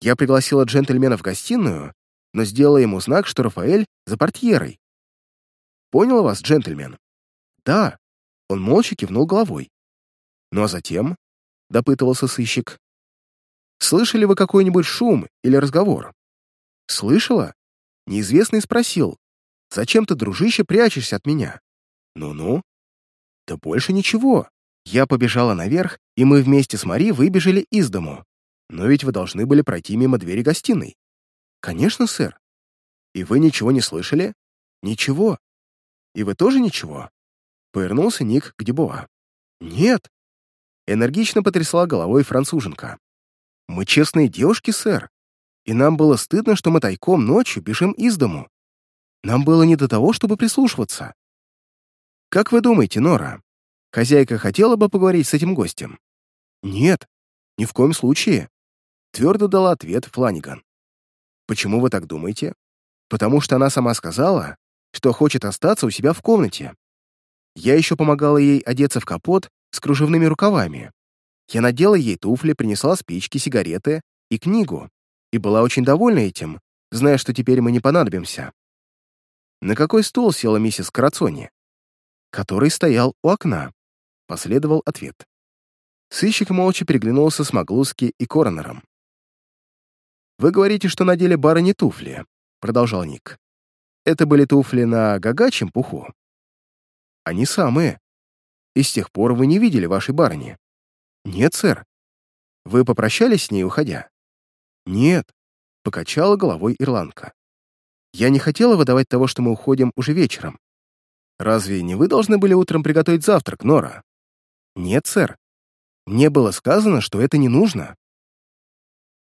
Я пригласила джентльмена в гостиную, но сделала ему знак, что Рафаэль за портьерой. Понял вас, джентльмен? Да. Он молча кивнул головой. «Ну а затем?» — допытывался сыщик. «Слышали вы какой-нибудь шум или разговор?» «Слышала?» Неизвестный спросил. «Зачем ты, дружище, прячешься от меня?» «Ну-ну». «Да больше ничего. Я побежала наверх, и мы вместе с Мари выбежали из дому. Но ведь вы должны были пройти мимо двери гостиной». «Конечно, сэр». «И вы ничего не слышали?» «Ничего». «И вы тоже ничего?» Повернулся Ник к Дебуа. «Нет». Энергично потрясла головой француженка. «Мы честные девушки, сэр, и нам было стыдно, что мы тайком ночью бежим из дому. Нам было не до того, чтобы прислушиваться. Как вы думаете, Нора, хозяйка хотела бы поговорить с этим гостем? Нет, ни в коем случае. Твердо дала ответ Фланиган. Почему вы так думаете? Потому что она сама сказала, что хочет остаться у себя в комнате. Я еще помогала ей одеться в капот с кружевными рукавами. Я надела ей туфли, принесла спички, сигареты и книгу, и была очень довольна этим, зная, что теперь мы не понадобимся. На какой стул села миссис Карацони? Который стоял у окна. Последовал ответ. Сыщик молча переглянулся с Маглуски и Коронером. «Вы говорите, что надели барыни туфли», — продолжал Ник. «Это были туфли на гагачем пуху?» «Они самые. И с тех пор вы не видели вашей барыни?» «Нет, сэр. Вы попрощались с ней, уходя?» «Нет», — покачала головой ирландка. «Я не хотела выдавать того, что мы уходим уже вечером. Разве не вы должны были утром приготовить завтрак, Нора?» «Нет, сэр. Мне было сказано, что это не нужно».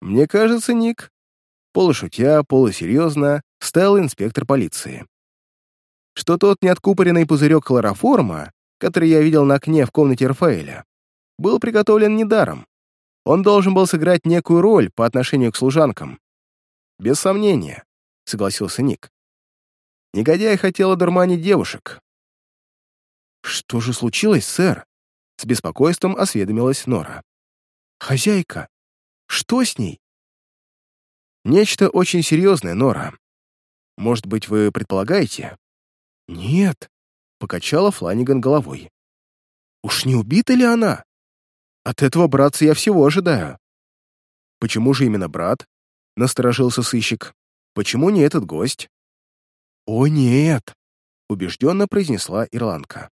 «Мне кажется, Ник», — полушутя, полусерьезно, стоял инспектор полиции, что тот неоткупоренный пузырек хлороформа, который я видел на окне в комнате Рафаэля, был приготовлен недаром. Он должен был сыграть некую роль по отношению к служанкам. Без сомнения, согласился Ник. Негодяй хотел одурманить девушек. Что же случилось, сэр? С беспокойством осведомилась Нора. Хозяйка, что с ней? Нечто очень серьезное, Нора. Может быть, вы предполагаете? Нет, покачала Фланиган головой. Уж не убита ли она? От этого, братца, я всего ожидаю. Почему же именно брат? Насторожился сыщик. Почему не этот гость? О, нет, убежденно произнесла ирландка.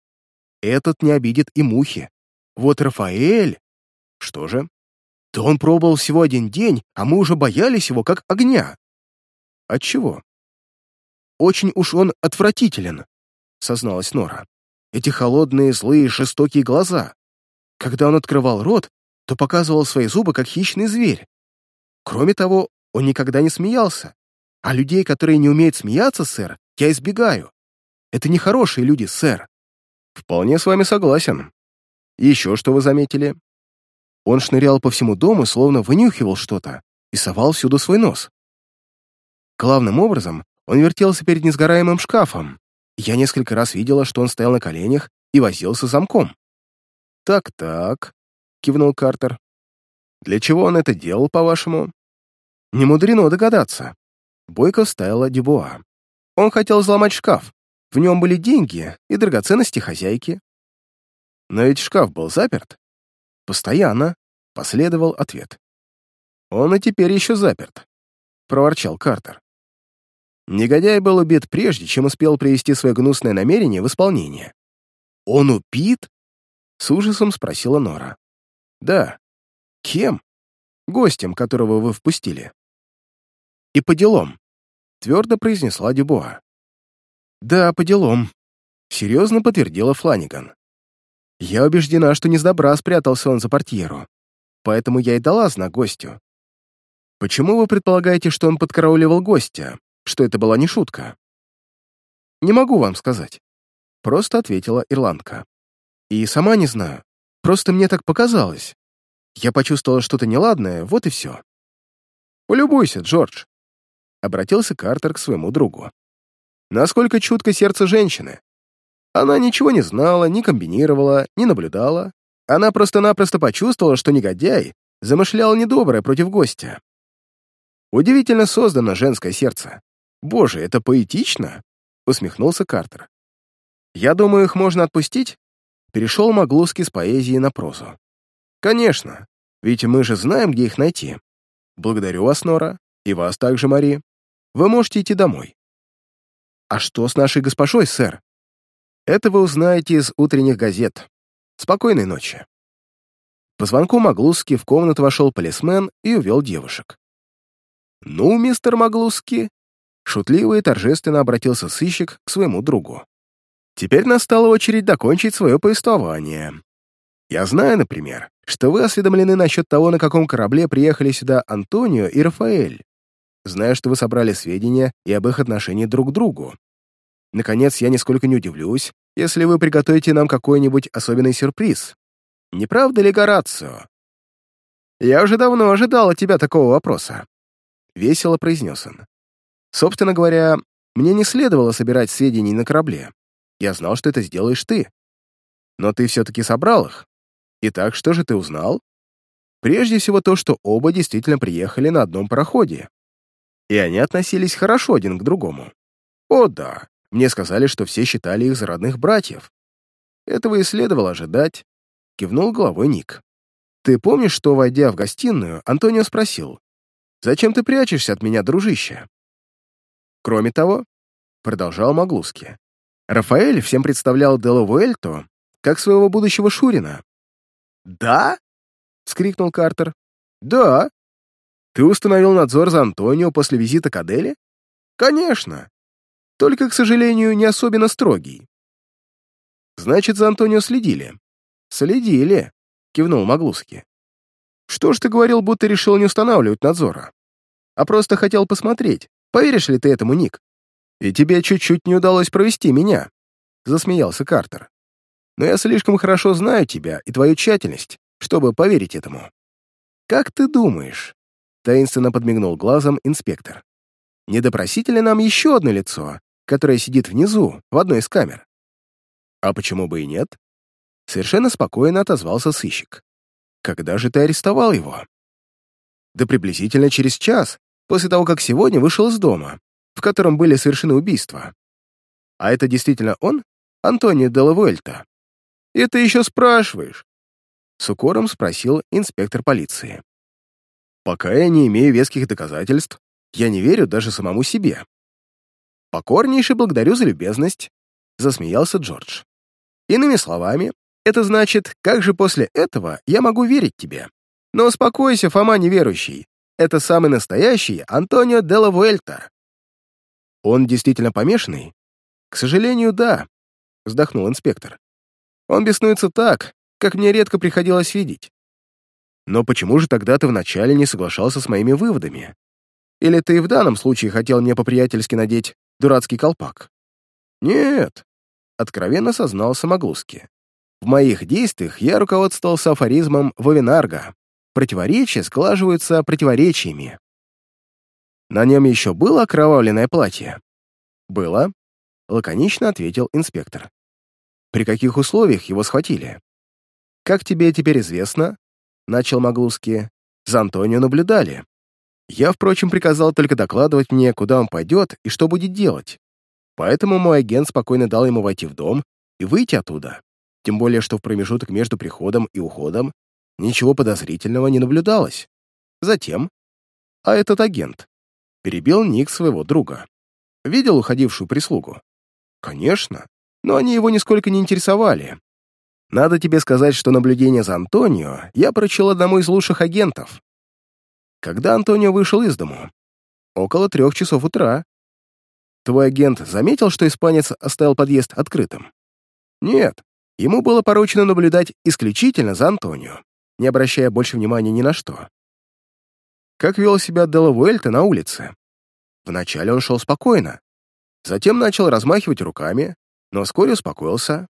Этот не обидит и мухи. Вот Рафаэль... Что же? Да он пробовал всего один день, а мы уже боялись его как огня. Отчего? Очень уж он отвратителен, созналась Нора. Эти холодные, злые, жестокие глаза. Когда он открывал рот, то показывал свои зубы, как хищный зверь. Кроме того, он никогда не смеялся. А людей, которые не умеют смеяться, сэр, я избегаю. Это нехорошие люди, сэр. Вполне с вами согласен. Еще что вы заметили? Он шнырял по всему дому, словно вынюхивал что-то, и совал всюду свой нос. Главным образом, он вертелся перед несгораемым шкафом. Я несколько раз видела, что он стоял на коленях и возился замком. «Так-так», — кивнул Картер. «Для чего он это делал, по-вашему?» «Не мудрено догадаться». Бойко вставила Дюбуа. «Он хотел взломать шкаф. В нем были деньги и драгоценности хозяйки». «Но ведь шкаф был заперт?» «Постоянно», — последовал ответ. «Он и теперь еще заперт», — проворчал Картер. Негодяй был убит прежде, чем успел привести свое гнусное намерение в исполнение. «Он убит?» С ужасом спросила Нора. «Да. Кем? Гостем, которого вы впустили». «И по делам», — твердо произнесла Дюбуа. «Да, по делам», — серьезно подтвердила Фланиган. «Я убеждена, что не с добра спрятался он за портьеру, поэтому я и дала знак гостю. Почему вы предполагаете, что он подкарауливал гостя, что это была не шутка?» «Не могу вам сказать», — просто ответила ирландка. И сама не знаю. Просто мне так показалось. Я почувствовала что-то неладное, вот и все. «Полюбуйся, Джордж», — обратился Картер к своему другу. «Насколько чутко сердце женщины. Она ничего не знала, не комбинировала, не наблюдала. Она просто-напросто почувствовала, что негодяй замышлял недоброе против гостя. Удивительно создано женское сердце. Боже, это поэтично!» — усмехнулся Картер. «Я думаю, их можно отпустить перешел Маглуски с поэзии на прозу. «Конечно, ведь мы же знаем, где их найти. Благодарю вас, Нора, и вас также, Мари. Вы можете идти домой». «А что с нашей госпожой, сэр?» «Это вы узнаете из утренних газет. Спокойной ночи». По звонку Маглуски в комнату вошел полисмен и увел девушек. «Ну, мистер Маглуски», — шутливо и торжественно обратился сыщик к своему другу. «Теперь настала очередь докончить свое повествование. Я знаю, например, что вы осведомлены насчет того, на каком корабле приехали сюда Антонио и Рафаэль. Знаю, что вы собрали сведения и об их отношении друг к другу. Наконец, я нисколько не удивлюсь, если вы приготовите нам какой-нибудь особенный сюрприз. Не правда ли, Горацио? Я уже давно ожидал от тебя такого вопроса. Весело произнес он. Собственно говоря, мне не следовало собирать сведения на корабле. Я знал, что это сделаешь ты. Но ты все-таки собрал их. Итак, что же ты узнал? Прежде всего то, что оба действительно приехали на одном пароходе. И они относились хорошо один к другому. О да, мне сказали, что все считали их за родных братьев. Этого и следовало ожидать, кивнул головой Ник. Ты помнишь, что, войдя в гостиную, Антонио спросил, «Зачем ты прячешься от меня, дружище?» Кроме того, продолжал Маглуски, Рафаэль всем представлял Дело Вуэльто как своего будущего Шурина. «Да?» — вскрикнул Картер. «Да. Ты установил надзор за Антонио после визита к Аделе?» «Конечно. Только, к сожалению, не особенно строгий». «Значит, за Антонио следили?» «Следили», — кивнул Маглуски. «Что ж ты говорил, будто решил не устанавливать надзора, а просто хотел посмотреть, поверишь ли ты этому, Ник? И тебе чуть-чуть не удалось провести меня», — засмеялся Картер но я слишком хорошо знаю тебя и твою тщательность, чтобы поверить этому. Как ты думаешь?» Таинственно подмигнул глазом инспектор. «Не допросите ли нам еще одно лицо, которое сидит внизу, в одной из камер?» «А почему бы и нет?» Совершенно спокойно отозвался сыщик. «Когда же ты арестовал его?» «Да приблизительно через час, после того, как сегодня вышел из дома, в котором были совершены убийства. А это действительно он, Антонио де Лавуэльта?» «И ты еще спрашиваешь?» С укором спросил инспектор полиции. «Пока я не имею веских доказательств, я не верю даже самому себе». «Покорнейше благодарю за любезность», — засмеялся Джордж. «Иными словами, это значит, как же после этого я могу верить тебе? Но успокойся, Фома неверующий, это самый настоящий Антонио де ла Вуэльта». «Он действительно помешанный?» «К сожалению, да», — вздохнул инспектор. Он беснуется так, как мне редко приходилось видеть. Но почему же тогда ты вначале не соглашался с моими выводами? Или ты в данном случае хотел мне по-приятельски надеть дурацкий колпак? Нет, откровенно сознался Маглуски. В моих действиях я руководствовался афоризмом Вавинарга. Противоречия сглаживаются противоречиями. На нем еще было окровавленное платье? Было, лаконично ответил инспектор при каких условиях его схватили. «Как тебе теперь известно?» — начал Маглуски. «За Антонио наблюдали. Я, впрочем, приказал только докладывать мне, куда он пойдет и что будет делать. Поэтому мой агент спокойно дал ему войти в дом и выйти оттуда. Тем более, что в промежуток между приходом и уходом ничего подозрительного не наблюдалось. Затем... А этот агент перебил ник своего друга. Видел уходившую прислугу? Конечно но они его нисколько не интересовали. Надо тебе сказать, что наблюдение за Антонио я поручил одному из лучших агентов. Когда Антонио вышел из дому? Около трех часов утра. Твой агент заметил, что испанец оставил подъезд открытым? Нет, ему было поручено наблюдать исключительно за Антонио, не обращая больше внимания ни на что. Как вел себя Делла Вуэльта на улице? Вначале он шел спокойно, затем начал размахивать руками, но вскоре успокоился.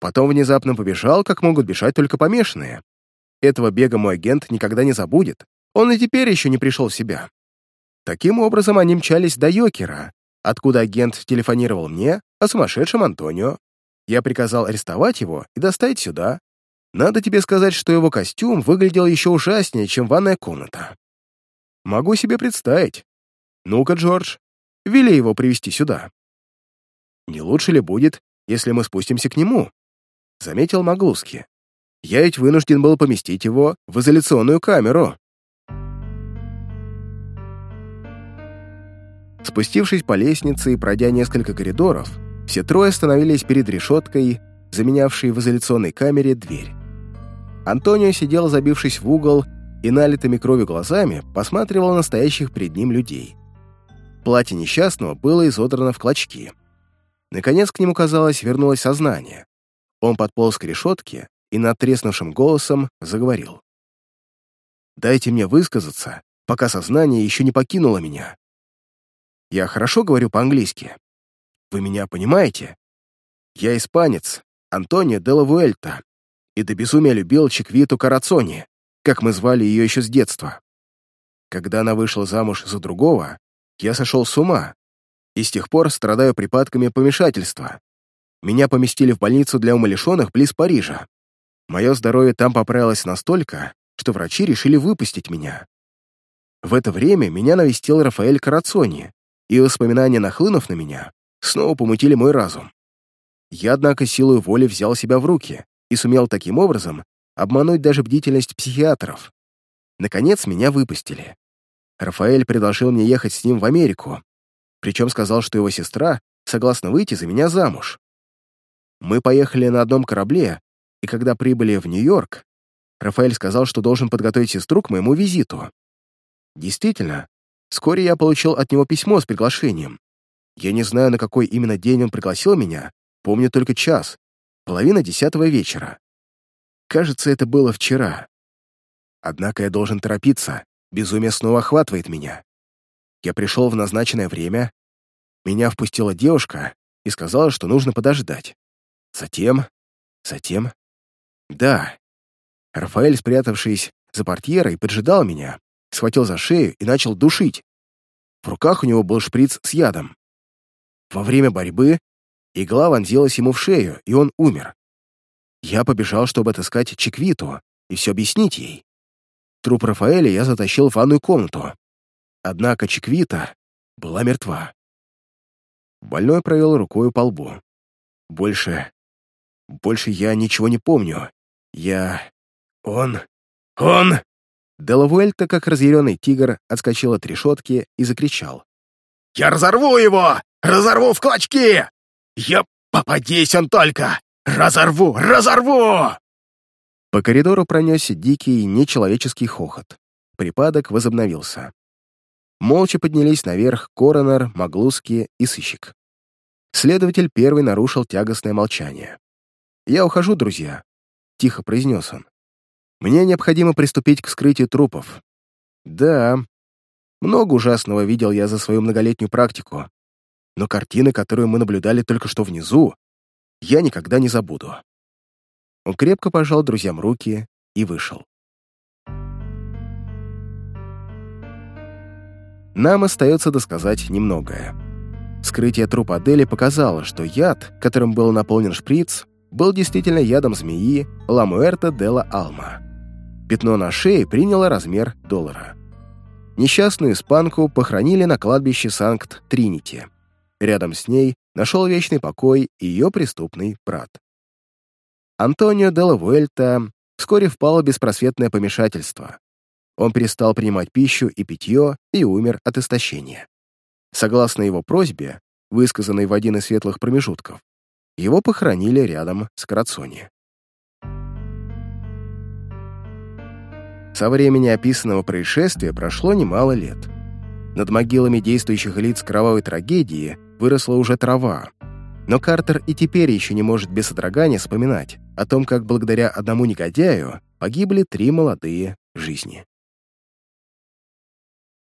Потом внезапно побежал, как могут бежать только помешанные. Этого бега мой агент никогда не забудет. Он и теперь еще не пришел в себя. Таким образом, они мчались до Йокера, откуда агент телефонировал мне о сумасшедшем Антонио. Я приказал арестовать его и доставить сюда. Надо тебе сказать, что его костюм выглядел еще ужаснее, чем ванная комната. Могу себе представить. Ну-ка, Джордж, вели его привести сюда. Не лучше ли будет, если мы спустимся к нему? Заметил Маглуски. «Я ведь вынужден был поместить его в изоляционную камеру». Спустившись по лестнице и пройдя несколько коридоров, все трое остановились перед решеткой, заменявшей в изоляционной камере дверь. Антонио сидел, забившись в угол, и налитыми кровью глазами посматривал на стоящих перед ним людей. Платье несчастного было изодрано в клочки. Наконец к нему, казалось, вернулось сознание. Он подполз к решетке и надтреснувшим голосом заговорил. «Дайте мне высказаться, пока сознание еще не покинуло меня. Я хорошо говорю по-английски. Вы меня понимаете? Я испанец, Антонио де Лавуэльта, и до безумия любил Чиквиту Карацони, как мы звали ее еще с детства. Когда она вышла замуж за другого, я сошел с ума, и с тех пор страдаю припадками помешательства. Меня поместили в больницу для умалишенных близ Парижа. Мое здоровье там поправилось настолько, что врачи решили выпустить меня. В это время меня навестил Рафаэль Карацони, и воспоминания, нахлынув на меня, снова помутили мой разум. Я, однако, силой воли взял себя в руки и сумел таким образом обмануть даже бдительность психиатров. Наконец, меня выпустили. Рафаэль предложил мне ехать с ним в Америку, причем сказал, что его сестра согласна выйти за меня замуж. Мы поехали на одном корабле, и когда прибыли в Нью-Йорк, Рафаэль сказал, что должен подготовить сестру к моему визиту. Действительно, вскоре я получил от него письмо с приглашением. Я не знаю, на какой именно день он пригласил меня, помню только час, половина десятого вечера. Кажется, это было вчера. Однако я должен торопиться, Безумие снова охватывает меня. Я пришел в назначенное время, меня впустила девушка и сказала, что нужно подождать. Затем... Затем... Да. Рафаэль, спрятавшись за портьерой, поджидал меня, схватил за шею и начал душить. В руках у него был шприц с ядом. Во время борьбы игла вонзилась ему в шею, и он умер. Я побежал, чтобы отыскать Чиквиту и все объяснить ей. Труп Рафаэля я затащил в ванную комнату. Однако Чиквита была мертва. Больной провел рукой по лбу. Больше... Больше я ничего не помню. Я... Он... Он... Делавуэльта, как разъяренный тигр, отскочил от решетки и закричал. «Я разорву его! Разорву в клочки! Я... Попадись он только! Разорву! Разорву!» По коридору пронесся дикий, нечеловеческий хохот. Припадок возобновился. Молча поднялись наверх коронер, Маглуски и сыщик. Следователь первый нарушил тягостное молчание. «Я ухожу, друзья», — тихо произнес он. «Мне необходимо приступить к вскрытию трупов. Да, много ужасного видел я за свою многолетнюю практику, но картины, которые мы наблюдали только что внизу, я никогда не забуду». Он крепко пожал друзьям руки и вышел. Нам остается досказать немногое. Вскрытие трупа Адели показало, что яд, которым был наполнен шприц, был действительно ядом змеи Ламуэрта Дела Алма. Пятно на шее приняло размер доллара. Несчастную испанку похоронили на кладбище Санкт-Тринити. Рядом с ней нашел вечный покой ее преступный брат. Антонио де Вуэльта вскоре впал в беспросветное помешательство. Он перестал принимать пищу и питье и умер от истощения. Согласно его просьбе, высказанной в один из светлых промежутков, его похоронили рядом с Карацони. Со времени описанного происшествия прошло немало лет. Над могилами действующих лиц кровавой трагедии выросла уже трава, но Картер и теперь еще не может без содрогания вспоминать о том, как благодаря одному негодяю погибли три молодые жизни.